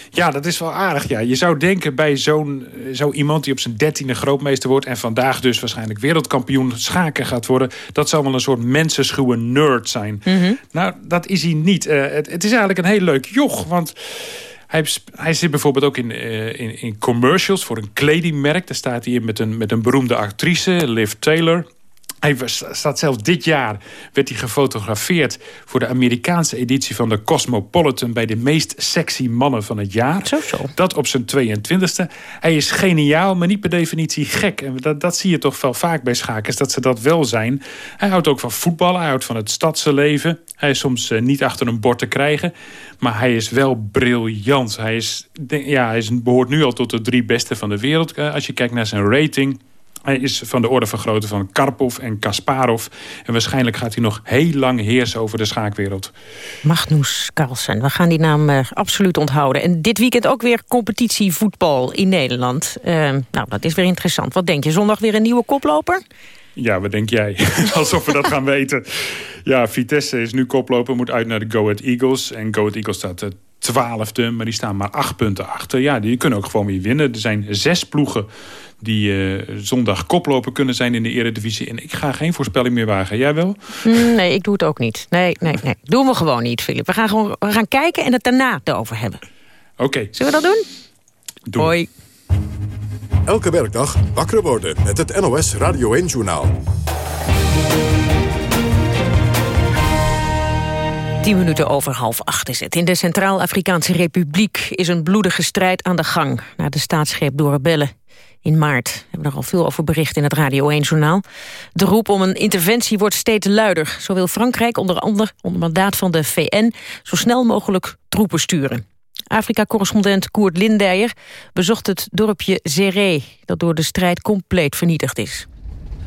Ja, dat is wel aardig. Ja. Je zou denken bij zo'n zo iemand die op zijn dertiende grootmeester wordt... en vandaag dus waarschijnlijk wereldkampioen schaken gaat worden... dat zal wel een soort mensenschuwe nerd zijn. Mhm. Nou, dat is hij niet. Eh, het, het is eigenlijk een heel leuk joch, want... Hij, hij zit bijvoorbeeld ook in, eh, in, in commercials voor een kledingmerk. Daar staat hij in met een, met een beroemde actrice, Liv Taylor. Hij staat zelfs dit jaar werd hij gefotografeerd voor de Amerikaanse editie van de Cosmopolitan bij de meest sexy mannen van het jaar. Zo, zo. Dat op zijn 22e. Hij is geniaal, maar niet per definitie gek. En dat, dat zie je toch wel vaak bij schakers, dat ze dat wel zijn. Hij houdt ook van voetballen, hij houdt van het stadse leven. Hij is soms eh, niet achter een bord te krijgen, maar hij is wel briljant. Hij, is, ja, hij is, behoort nu al tot de drie beste van de wereld. eh, Als je kijkt naar zijn rating. Hij is van de orde van grootte van Karpov en Kasparov. En waarschijnlijk gaat hij nog heel lang heersen over de schaakwereld. Magnus Carlsen, we gaan die naam eh, absoluut onthouden. En dit weekend ook weer competitievoetbal in Nederland. Eh, nou, dat is weer interessant. Wat denk je, zondag weer een nieuwe koploper? Ja, wat denk jij? Alsof we dat gaan weten. Ja, Vitesse is nu koploper, moet uit naar de Go Ahead Eagles. En Go Ahead Eagles staat eh, twaalfde, maar die staan maar acht punten achter. Ja, die kunnen ook gewoon weer winnen. Er zijn zes ploegen die eh, zondag koploper kunnen zijn in de eredivisie. En ik ga geen voorspelling meer wagen. Jij wel? Mm, nee, ik doe het ook niet. Nee, nee, nee. Doen we gewoon niet, Filip. We gaan, gewoon, we gaan kijken en het daarna erover hebben. Oké. Zullen we dat doen? Doen. Hoi. Elke werkdag wakker worden met het NOS Radio 1-journaal. Tien minuten over half acht is het. In de Centraal-Afrikaanse Republiek is een bloedige strijd aan de gang... na de staatsgreep door rebellen. In maart We hebben er al veel over bericht in het Radio 1-journaal. De roep om een interventie wordt steeds luider. Zo wil Frankrijk onder andere onder mandaat van de VN... zo snel mogelijk troepen sturen. Afrika-correspondent Koert Lindijer bezocht het dorpje Zeré... dat door de strijd compleet vernietigd is.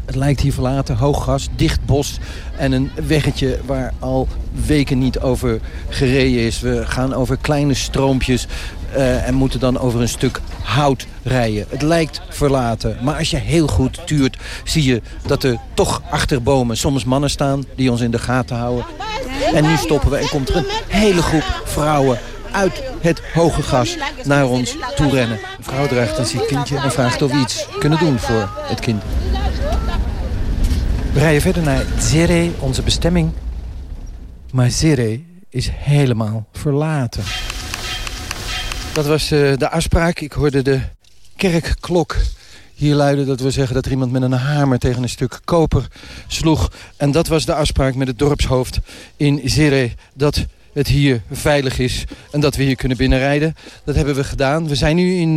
Het lijkt hier verlaten, hoog gas, dicht bos en een weggetje waar al weken niet over gereden is. We gaan over kleine stroompjes eh, en moeten dan over een stuk hout rijden. Het lijkt verlaten, maar als je heel goed tuurt... zie je dat er toch achter bomen soms mannen staan die ons in de gaten houden. En nu stoppen we en komt er een hele groep vrouwen uit het hoge gas naar ons toe rennen. Een vrouw draagt een ziek kindje en vraagt of we iets kunnen doen voor het kind. We rijden verder naar Zere, onze bestemming. Maar Zere is helemaal verlaten. Dat was eh, de afspraak. Ik hoorde de kerkklok hier luiden. Dat wil zeggen dat er iemand met een hamer tegen een stuk koper sloeg. En dat was de afspraak met het dorpshoofd in Zere. Dat het hier veilig is en dat we hier kunnen binnenrijden. Dat hebben we gedaan. We zijn nu in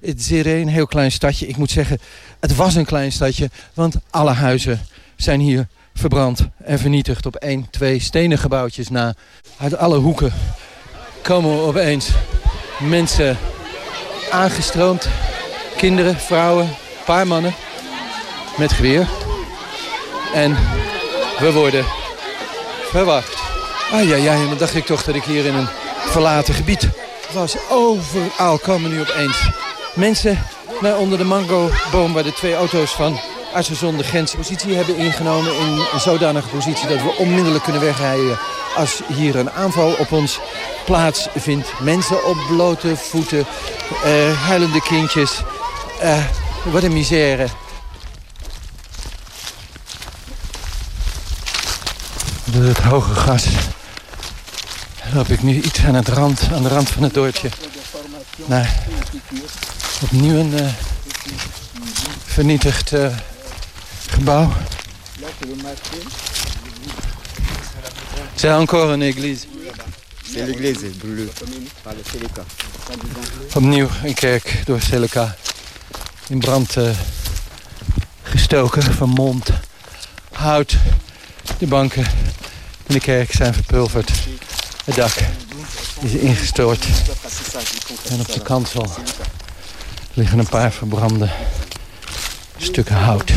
het Zere, een heel klein stadje. Ik moet zeggen, het was een klein stadje, want alle huizen zijn hier verbrand en vernietigd op één, twee stenen gebouwtjes na. Uit alle hoeken komen opeens mensen aangestroomd. Kinderen, vrouwen, paar mannen met geweer. En we worden verwacht. Ah ja, ja, en dan dacht ik toch dat ik hier in een verlaten gebied was. Overal komen nu opeens mensen naar onder de mangoboom... waar de twee auto's van Assenzon de grenspositie hebben ingenomen... in een zodanige positie dat we onmiddellijk kunnen wegrijden... als hier een aanval op ons plaatsvindt. Mensen op blote voeten, uh, huilende kindjes. Uh, wat een misère. Door het hoge gas loop ik nu iets aan, het rand, aan de rand van het dorpje. Naar opnieuw een uh, vernietigd gebouw. C'est encore une église. C'est l'église brûlée par le Seleka. Opnieuw een kerk door Seleka in brand uh, gestoken, vermomd. Hout, de banken in de kerk zijn verpulverd. Het dak is ingestort. En op de kansel liggen een paar verbrande stukken hout.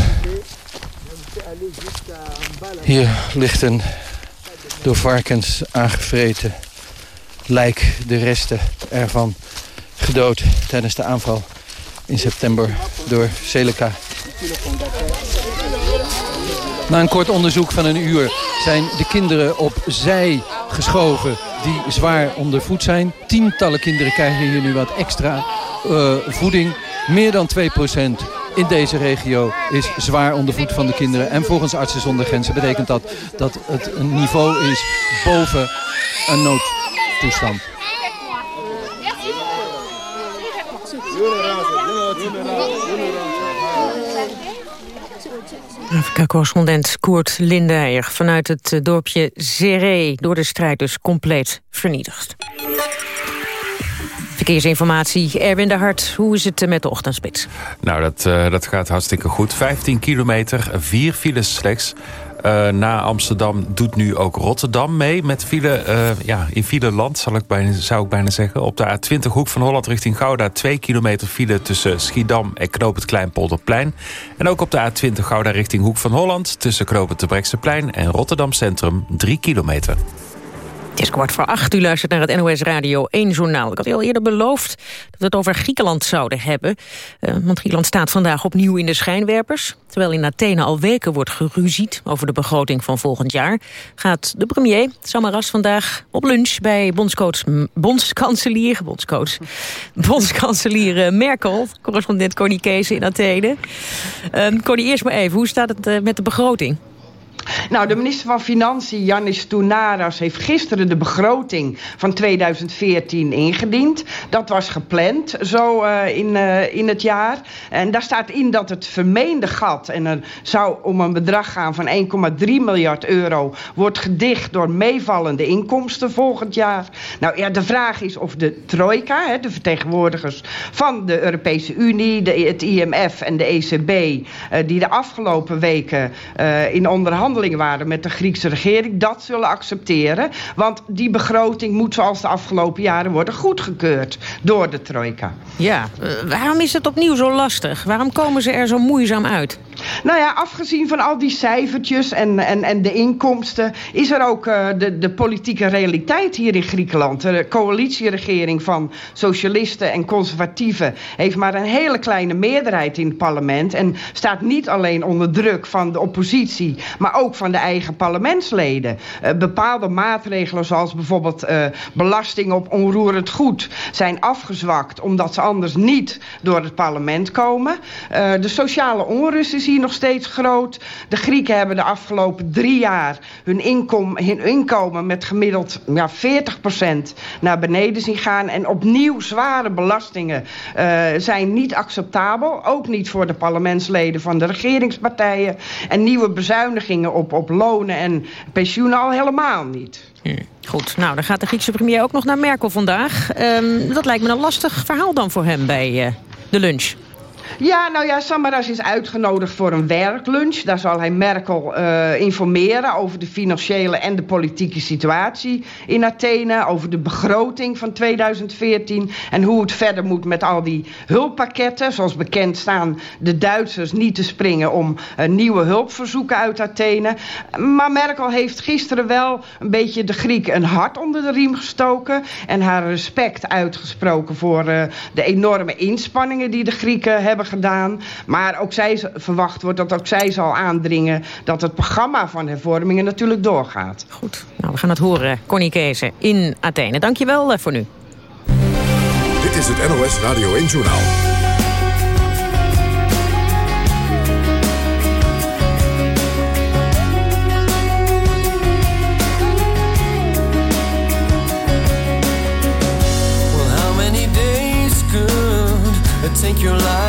Hier ligt een door varkens aangevreten lijk. De resten ervan gedood tijdens de aanval in september door Seleka. Na een kort onderzoek van een uur zijn de kinderen opzij geschoven die zwaar ondervoed zijn. Tientallen kinderen krijgen hier nu wat extra uh, voeding. Meer dan 2% in deze regio is zwaar ondervoed van de kinderen. En volgens Artsen zonder Grenzen betekent dat dat het een niveau is boven een noodtoestand. Afrika-correspondent Koert Lindijer vanuit het eh, dorpje Zeré... door de strijd dus compleet vernietigd. Verkeersinformatie, Erwin de Hart. Hoe is het eh, met de ochtendspits? Nou, dat, uh, dat gaat hartstikke goed. 15 kilometer, vier files slechts. Uh, na Amsterdam doet nu ook Rotterdam mee met file, uh, ja, in file land, zal ik bijna, zou ik bijna zeggen. Op de A20 Hoek van Holland richting Gouda... 2 kilometer file tussen Schiedam en Knoop het Kleinpolderplein. En ook op de A20 Gouda richting Hoek van Holland... tussen Knoop het Brechtseplein en Rotterdam Centrum 3 kilometer. Het is kwart voor acht. U luistert naar het NOS Radio 1 journaal. Ik had al eerder beloofd dat we het over Griekenland zouden hebben. Uh, want Griekenland staat vandaag opnieuw in de schijnwerpers. Terwijl in Athene al weken wordt geruzied over de begroting van volgend jaar... gaat de premier Samaras vandaag op lunch bij bondscoach, bondskanselier... bondscoach, bondskanselier eh, Merkel, correspondent Connie Kees in Athene. Uh, Connie, eerst maar even, hoe staat het uh, met de begroting? Nou, de minister van Financiën, Janis Tounaras, heeft gisteren de begroting van 2014 ingediend. Dat was gepland zo uh, in, uh, in het jaar. En daar staat in dat het vermeende gat, en er zou om een bedrag gaan van 1,3 miljard euro, wordt gedicht door meevallende inkomsten volgend jaar. Nou ja, de vraag is of de trojka, hè, de vertegenwoordigers van de Europese Unie, de, het IMF en de ECB, uh, die de afgelopen weken in onderhandelingen waren met de Griekse regering... dat zullen accepteren. Want die begroting moet zoals de afgelopen jaren worden goedgekeurd door de trojka. Ja, uh, waarom is het opnieuw zo lastig? Waarom komen ze er zo moeizaam uit? Nou ja, afgezien van al die cijfertjes en, en, en de inkomsten... is er ook uh, de, de politieke realiteit hier in Griekenland. De coalitieregering van socialisten en conservatieven... heeft maar een hele kleine meerderheid in het parlement... en staat niet alleen onder druk van de oppositie... maar ook van de eigen parlementsleden. Uh, bepaalde maatregelen zoals bijvoorbeeld uh, belasting op onroerend goed... zijn afgezwakt omdat ze anders niet door het parlement komen. De sociale onrust is hier nog steeds groot. De Grieken hebben de afgelopen drie jaar hun, inkom, hun inkomen met gemiddeld ja, 40% naar beneden zien gaan. En opnieuw zware belastingen uh, zijn niet acceptabel. Ook niet voor de parlementsleden van de regeringspartijen. En nieuwe bezuinigingen op, op lonen en pensioenen al helemaal niet. Goed, nou dan gaat de Griekse premier ook nog naar Merkel vandaag. Um, dat lijkt me een lastig verhaal dan voor hem bij uh, de lunch. Ja, nou ja, Samaras is uitgenodigd voor een werklunch. Daar zal hij Merkel uh, informeren over de financiële en de politieke situatie in Athene. Over de begroting van 2014 en hoe het verder moet met al die hulppakketten. Zoals bekend staan de Duitsers niet te springen om uh, nieuwe hulpverzoeken uit Athene. Maar Merkel heeft gisteren wel een beetje de Grieken een hart onder de riem gestoken. En haar respect uitgesproken voor uh, de enorme inspanningen die de Grieken hebben gedaan. Maar ook zij verwacht wordt dat ook zij zal aandringen... dat het programma van hervormingen natuurlijk doorgaat. Goed, nou, we gaan het horen. Connie Kees in Athene. Dank je wel voor nu. Dit is het NOS Radio 1 Journaal. take your life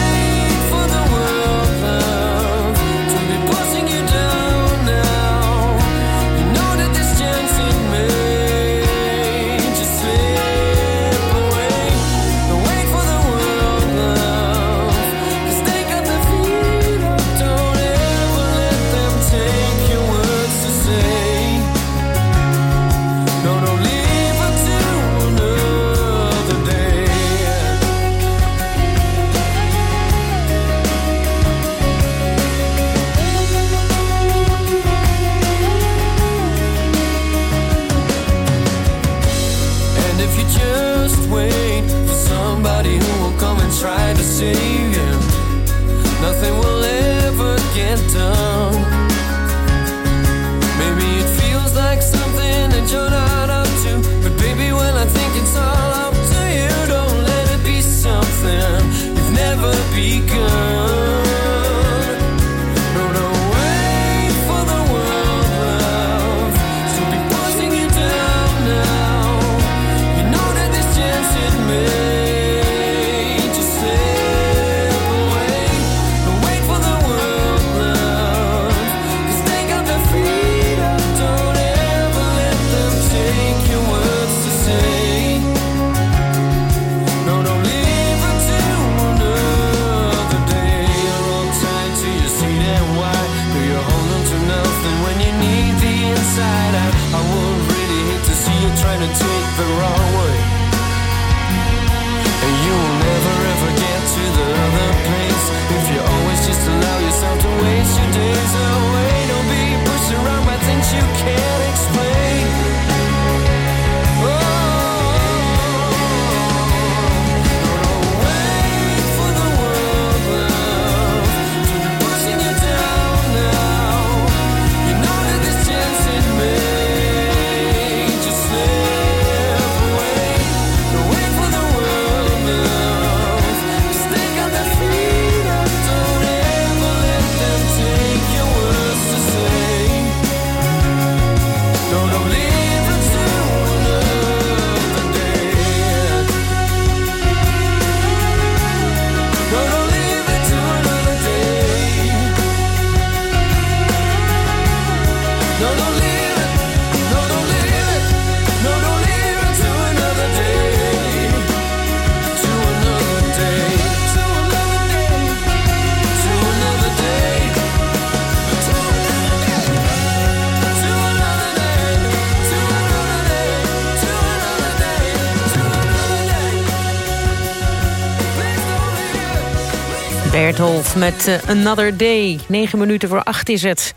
Met eh, Another Day. 9 minuten voor 8 is het.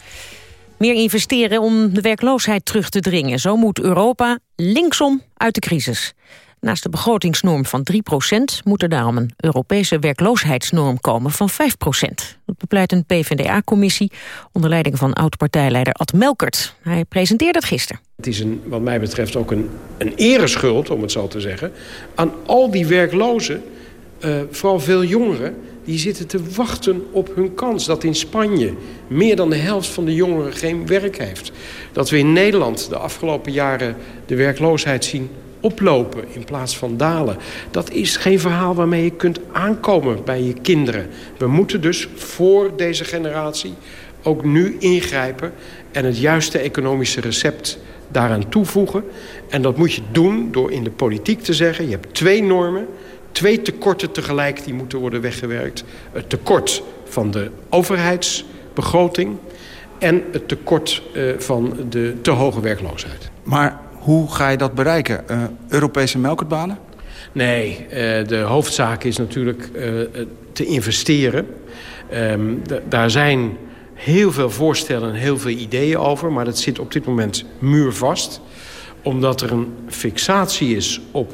Meer investeren om de werkloosheid terug te dringen. Zo moet Europa linksom uit de crisis. Naast de begrotingsnorm van 3% moet er daarom een Europese werkloosheidsnorm komen van 5% Dat bepleit een PvdA-commissie onder leiding van oud-partijleider Ad Melkert. Hij presenteerde het gisteren. Het is een, wat mij betreft ook een, een ereschuld, om het zo te zeggen... aan al die werklozen, eh, vooral veel jongeren... die zitten te wachten op hun kans. Dat in Spanje meer dan de helft van de jongeren geen werk heeft. Dat we in Nederland de afgelopen jaren de werkloosheid zien oplopen in plaats van dalen. Dat is geen verhaal waarmee je kunt aankomen bij je kinderen. We moeten dus voor deze generatie ook nu ingrijpen... en het juiste economische recept daaraan toevoegen. En dat moet je doen door in de politiek te zeggen... je hebt twee normen, twee tekorten tegelijk die moeten worden weggewerkt. Het tekort van de overheidsbegroting... en het tekort eh, van de te hoge werkloosheid. Maar hoe ga je dat bereiken? Eh, Europese melkertbanen? Nee, eh, de hoofdzaak is natuurlijk te investeren. Ehm, daar zijn heel veel voorstellen en heel veel ideeën over... maar dat zit op dit moment muurvast. Omdat er een fixatie is op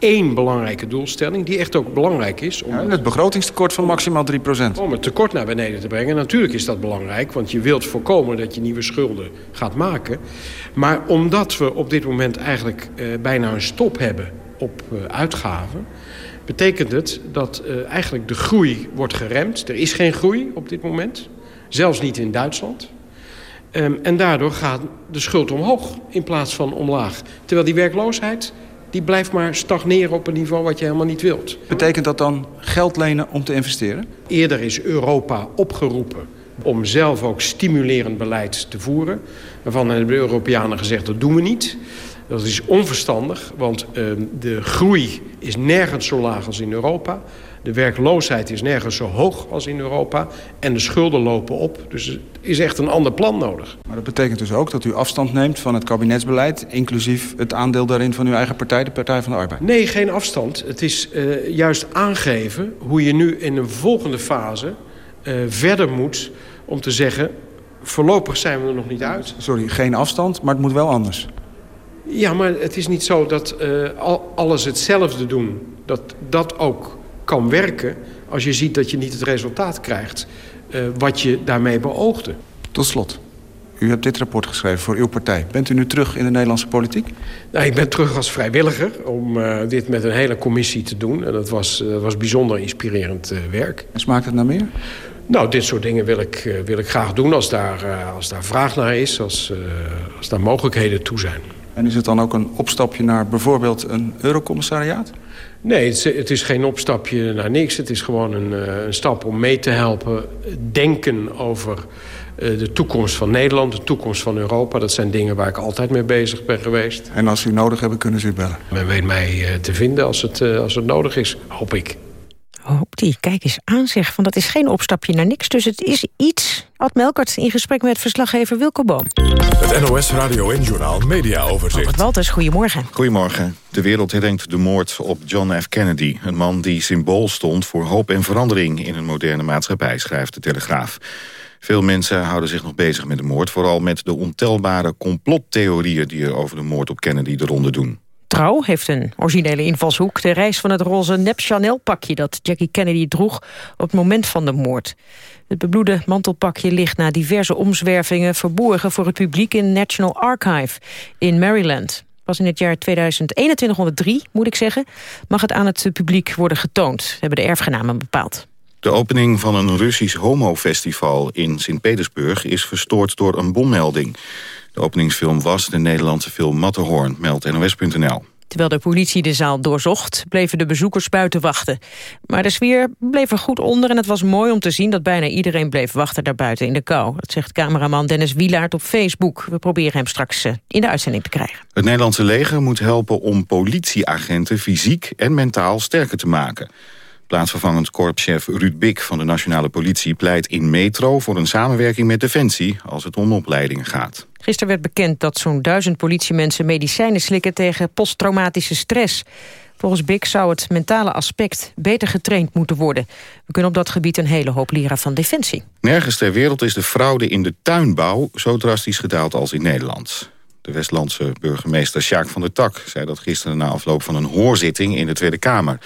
één belangrijke doelstelling... die echt ook belangrijk is. Om het begrotingstekort van maximaal 3% Om het tekort naar beneden te brengen. Natuurlijk is dat belangrijk, want je wilt voorkomen dat je nieuwe schulden gaat maken. Maar omdat we op dit moment eigenlijk eh, bijna een stop hebben op eh, uitgaven... betekent het dat eh, eigenlijk de groei wordt geremd. Er is geen groei op dit moment, zelfs niet in Duitsland. Ehm, en daardoor gaat de schuld omhoog in plaats van omlaag. Terwijl die werkloosheid die blijft maar stagneren op een niveau wat je helemaal niet wilt. Betekent dat dan geld lenen om te investeren? Eerder is Europa opgeroepen om zelf ook stimulerend beleid te voeren. Waarvan hebben de Europeanen gezegd, dat doen we niet. Dat is onverstandig, want uh, de groei is nergens zo laag als in Europa. De werkloosheid is nergens zo hoog als in Europa. En de schulden lopen op. Dus er is echt een ander plan nodig. Maar dat betekent dus ook dat u afstand neemt van het kabinetsbeleid... inclusief het aandeel daarin van uw eigen partij, de Partij van de Arbeid? Nee, geen afstand. Het is uh, juist aangeven hoe je nu in een volgende fase uh, verder moet... om te zeggen, voorlopig zijn we er nog niet uit. Sorry, geen afstand, maar het moet wel anders. Ja, maar het is niet zo dat uh, al, alles hetzelfde doen. Dat dat ook kan werken als je ziet dat je niet het resultaat krijgt... Uh, wat je daarmee beoogde. Tot slot. U hebt dit rapport geschreven voor uw partij. Bent u nu terug in de Nederlandse politiek? Nou, ik ben terug als vrijwilliger om uh, dit met een hele commissie te doen. En dat was, uh, was bijzonder inspirerend werk. En smaakt het naar meer? Nou, dit soort dingen wil ik, wil ik graag doen als daar, als daar vraag naar is. Als, als daar mogelijkheden toe zijn. En is het dan ook een opstapje naar bijvoorbeeld een eurocommissariaat? Nee, het is, het is, geen opstapje naar niks. Het is gewoon een, een stap om mee te helpen denken over uh, de toekomst van Nederland, de toekomst van Europa. Dat zijn dingen waar ik altijd mee bezig ben geweest. En als u nodig hebt, kunnen ze u bellen? Men weet mij uh, te vinden als het, als het nodig is, hoop ik. Hoop die, kijk eens aan zeg, van dat is geen opstapje naar niks. Dus het is iets. Ad Melkert in gesprek met verslaggever Wilco Boom. Het NOS Radio en Journaal Media Overzicht. Robert Walters, goedemorgen. Goedemorgen. De wereld herdenkt de moord op John F. Kennedy. Een man die symbool stond voor hoop en verandering in een moderne maatschappij, schrijft de Telegraaf. Veel mensen houden zich nog bezig met de moord. Vooral met de ontelbare complottheorieën die er over de moord op Kennedy de ronde doen. Trouw heeft een originele invalshoek. De reis van het roze nep Chanel pakje dat Jackie Kennedy droeg op het moment van de moord. Het bebloede mantelpakje ligt na diverse omzwervingen verborgen voor het publiek in National Archive in Maryland. Pas in het jaar 2021 moet ik zeggen, mag het aan het publiek worden getoond, hebben de erfgenamen bepaald. De opening van een Russisch homofestival in Sint-Petersburg is verstoord door een bommelding. De openingsfilm was de Nederlandse film Matterhorn, meldt NOS.nl. Terwijl de politie de zaal doorzocht, bleven de bezoekers buiten wachten. Maar de sfeer bleef er goed onder en het was mooi om te zien... dat bijna iedereen bleef wachten daarbuiten in de kou. Dat zegt cameraman Dennis Wielaert op Facebook. We proberen hem straks eh, in de uitzending te krijgen. Het Nederlandse leger moet helpen om politieagenten fysiek en mentaal sterker te maken. Plaatsvervangend korpschef Ruud Bik van de Nationale Politie pleit in Metro voor een samenwerking met Defensie als het om opleidingen gaat. Gisteren werd bekend dat zo'n duizend politiemensen medicijnen slikken tegen posttraumatische stress. Volgens Bik zou het mentale aspect beter getraind moeten worden. We kunnen op dat gebied een hele hoop leren van Defensie. Nergens ter wereld is de fraude in de tuinbouw zo drastisch gedaald als in Nederland. De Westlandse burgemeester Sjaak van der Tak zei dat gisteren na afloop van een hoorzitting in de Tweede Kamer.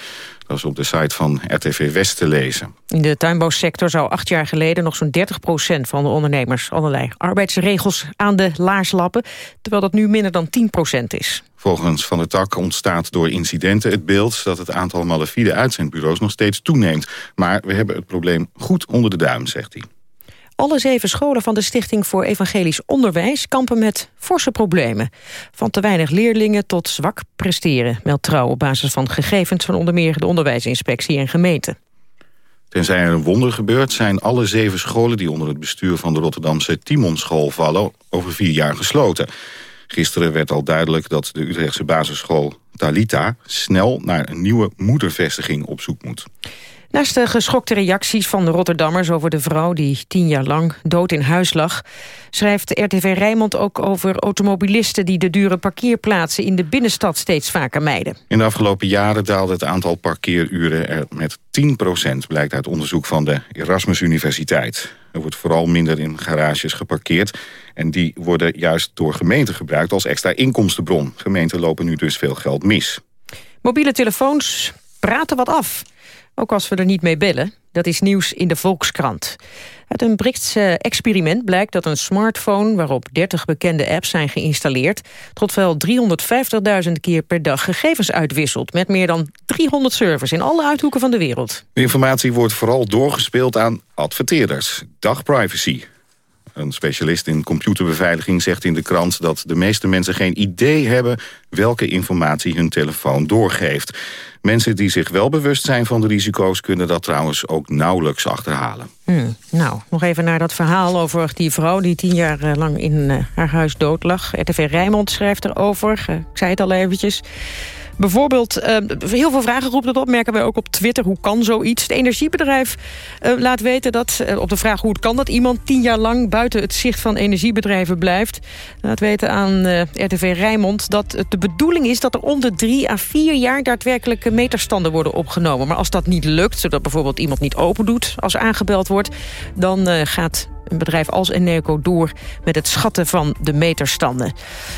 Dat is op de site van RTV West te lezen. In de tuinbouwsector zou acht jaar geleden nog zo'n 30% van de ondernemers allerlei arbeidsregels aan de laars lappen, terwijl dat nu minder dan 10% is. Volgens Van der Tak ontstaat door incidenten het beeld dat het aantal malafide uitzendbureaus nog steeds toeneemt. Maar we hebben het probleem goed onder de duim, zegt hij. Alle zeven scholen van de Stichting voor Evangelisch Onderwijs kampen met forse problemen. Van te weinig leerlingen tot zwak presteren, meldt Trouw op basis van gegevens van onder meer de onderwijsinspectie en gemeenten. Tenzij er een wonder gebeurt, zijn alle zeven scholen die onder het bestuur van de Rotterdamse Timonschool vallen over vier jaar gesloten. Gisteren werd al duidelijk dat de Utrechtse basisschool Talita snel naar een nieuwe moedervestiging op zoek moet. Naast de geschokte reacties van de Rotterdammers over de vrouw die tien jaar lang dood in huis lag, schrijft RTV Rijnmond ook over automobilisten die de dure parkeerplaatsen in de binnenstad steeds vaker mijden. In de afgelopen jaren daalde het aantal parkeeruren er met 10% blijkt uit onderzoek van de Erasmus Universiteit. Er wordt vooral minder in garages geparkeerd en die worden juist door gemeenten gebruikt als extra inkomstenbron. Gemeenten lopen nu dus veel geld mis. Mobiele telefoons praten wat af. Ook als we er niet mee bellen. Dat is nieuws in de Volkskrant. Uit een Brits experiment blijkt dat een smartphone... waarop 30 bekende apps zijn geïnstalleerd... tot wel 350.000 keer per dag gegevens uitwisselt... met meer dan 300 servers in alle uithoeken van de wereld. De informatie wordt vooral doorgespeeld aan adverteerders. Dag privacy. Een specialist in computerbeveiliging zegt in de krant... dat de meeste mensen geen idee hebben welke informatie hun telefoon doorgeeft. Mensen die zich wel bewust zijn van de risico's... kunnen dat trouwens ook nauwelijks achterhalen. Hmm, nou, nog even naar dat verhaal over die vrouw... die tien jaar eh, lang in uh, haar huis dood lag. RTV Rijnmond schrijft erover. Uh, ik zei het al eventjes. Bijvoorbeeld, heel veel vragen roept het op, merken wij ook op Twitter. Hoe kan zoiets? Het energiebedrijf laat weten dat, op de vraag hoe het kan... dat iemand tien jaar lang buiten het zicht van energiebedrijven blijft. Laat weten aan RTV Rijnmond dat het de bedoeling is... dat er om de drie à vier jaar daadwerkelijke meterstanden worden opgenomen. Maar als dat niet lukt, zodat bijvoorbeeld iemand niet open doet... als aangebeld wordt, dan gaat een bedrijf als Eneco door met het schatten van de meterstanden.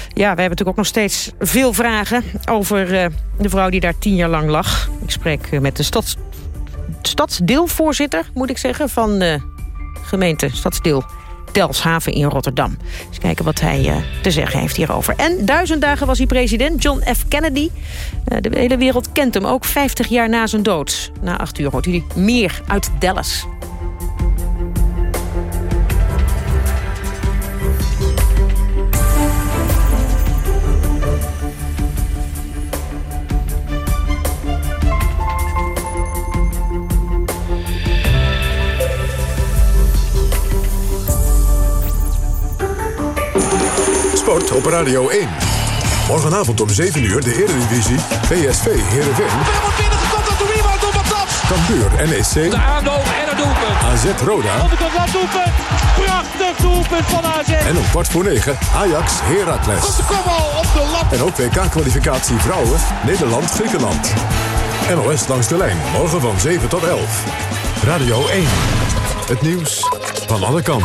Ja, we hebben natuurlijk ook nog steeds veel vragen over uh, de vrouw die daar tien jaar lang lag. Ik spreek uh, met de stads, stadsdeelvoorzitter, moet ik zeggen, van de gemeente Stadsdeel Delfshaven in Rotterdam. Eens kijken wat hij uh, te zeggen heeft hierover. En duizend dagen was hij president, John F. Kennedy. de hele wereld kent hem, ook 50 jaar na zijn dood. Na acht uur hoort u meer uit Dallas. Sport op Radio 1. Morgenavond om 7 uur de Eredivisie. PSV Heerenveen. wordt Matas. Cambuur NEC. De aanloop en het doelpunt. AZ Roda. Onderkant doelpunt. Prachtig doelpunt van AZ. En om kwart voor negen Ajax Heracles. Komt de kopbal op de lat. En ook WK-kwalificatie vrouwen Nederland-Griekenland. NOS langs de lijn, morgen van 7 tot 11. Radio 1. Het nieuws van alle kanten.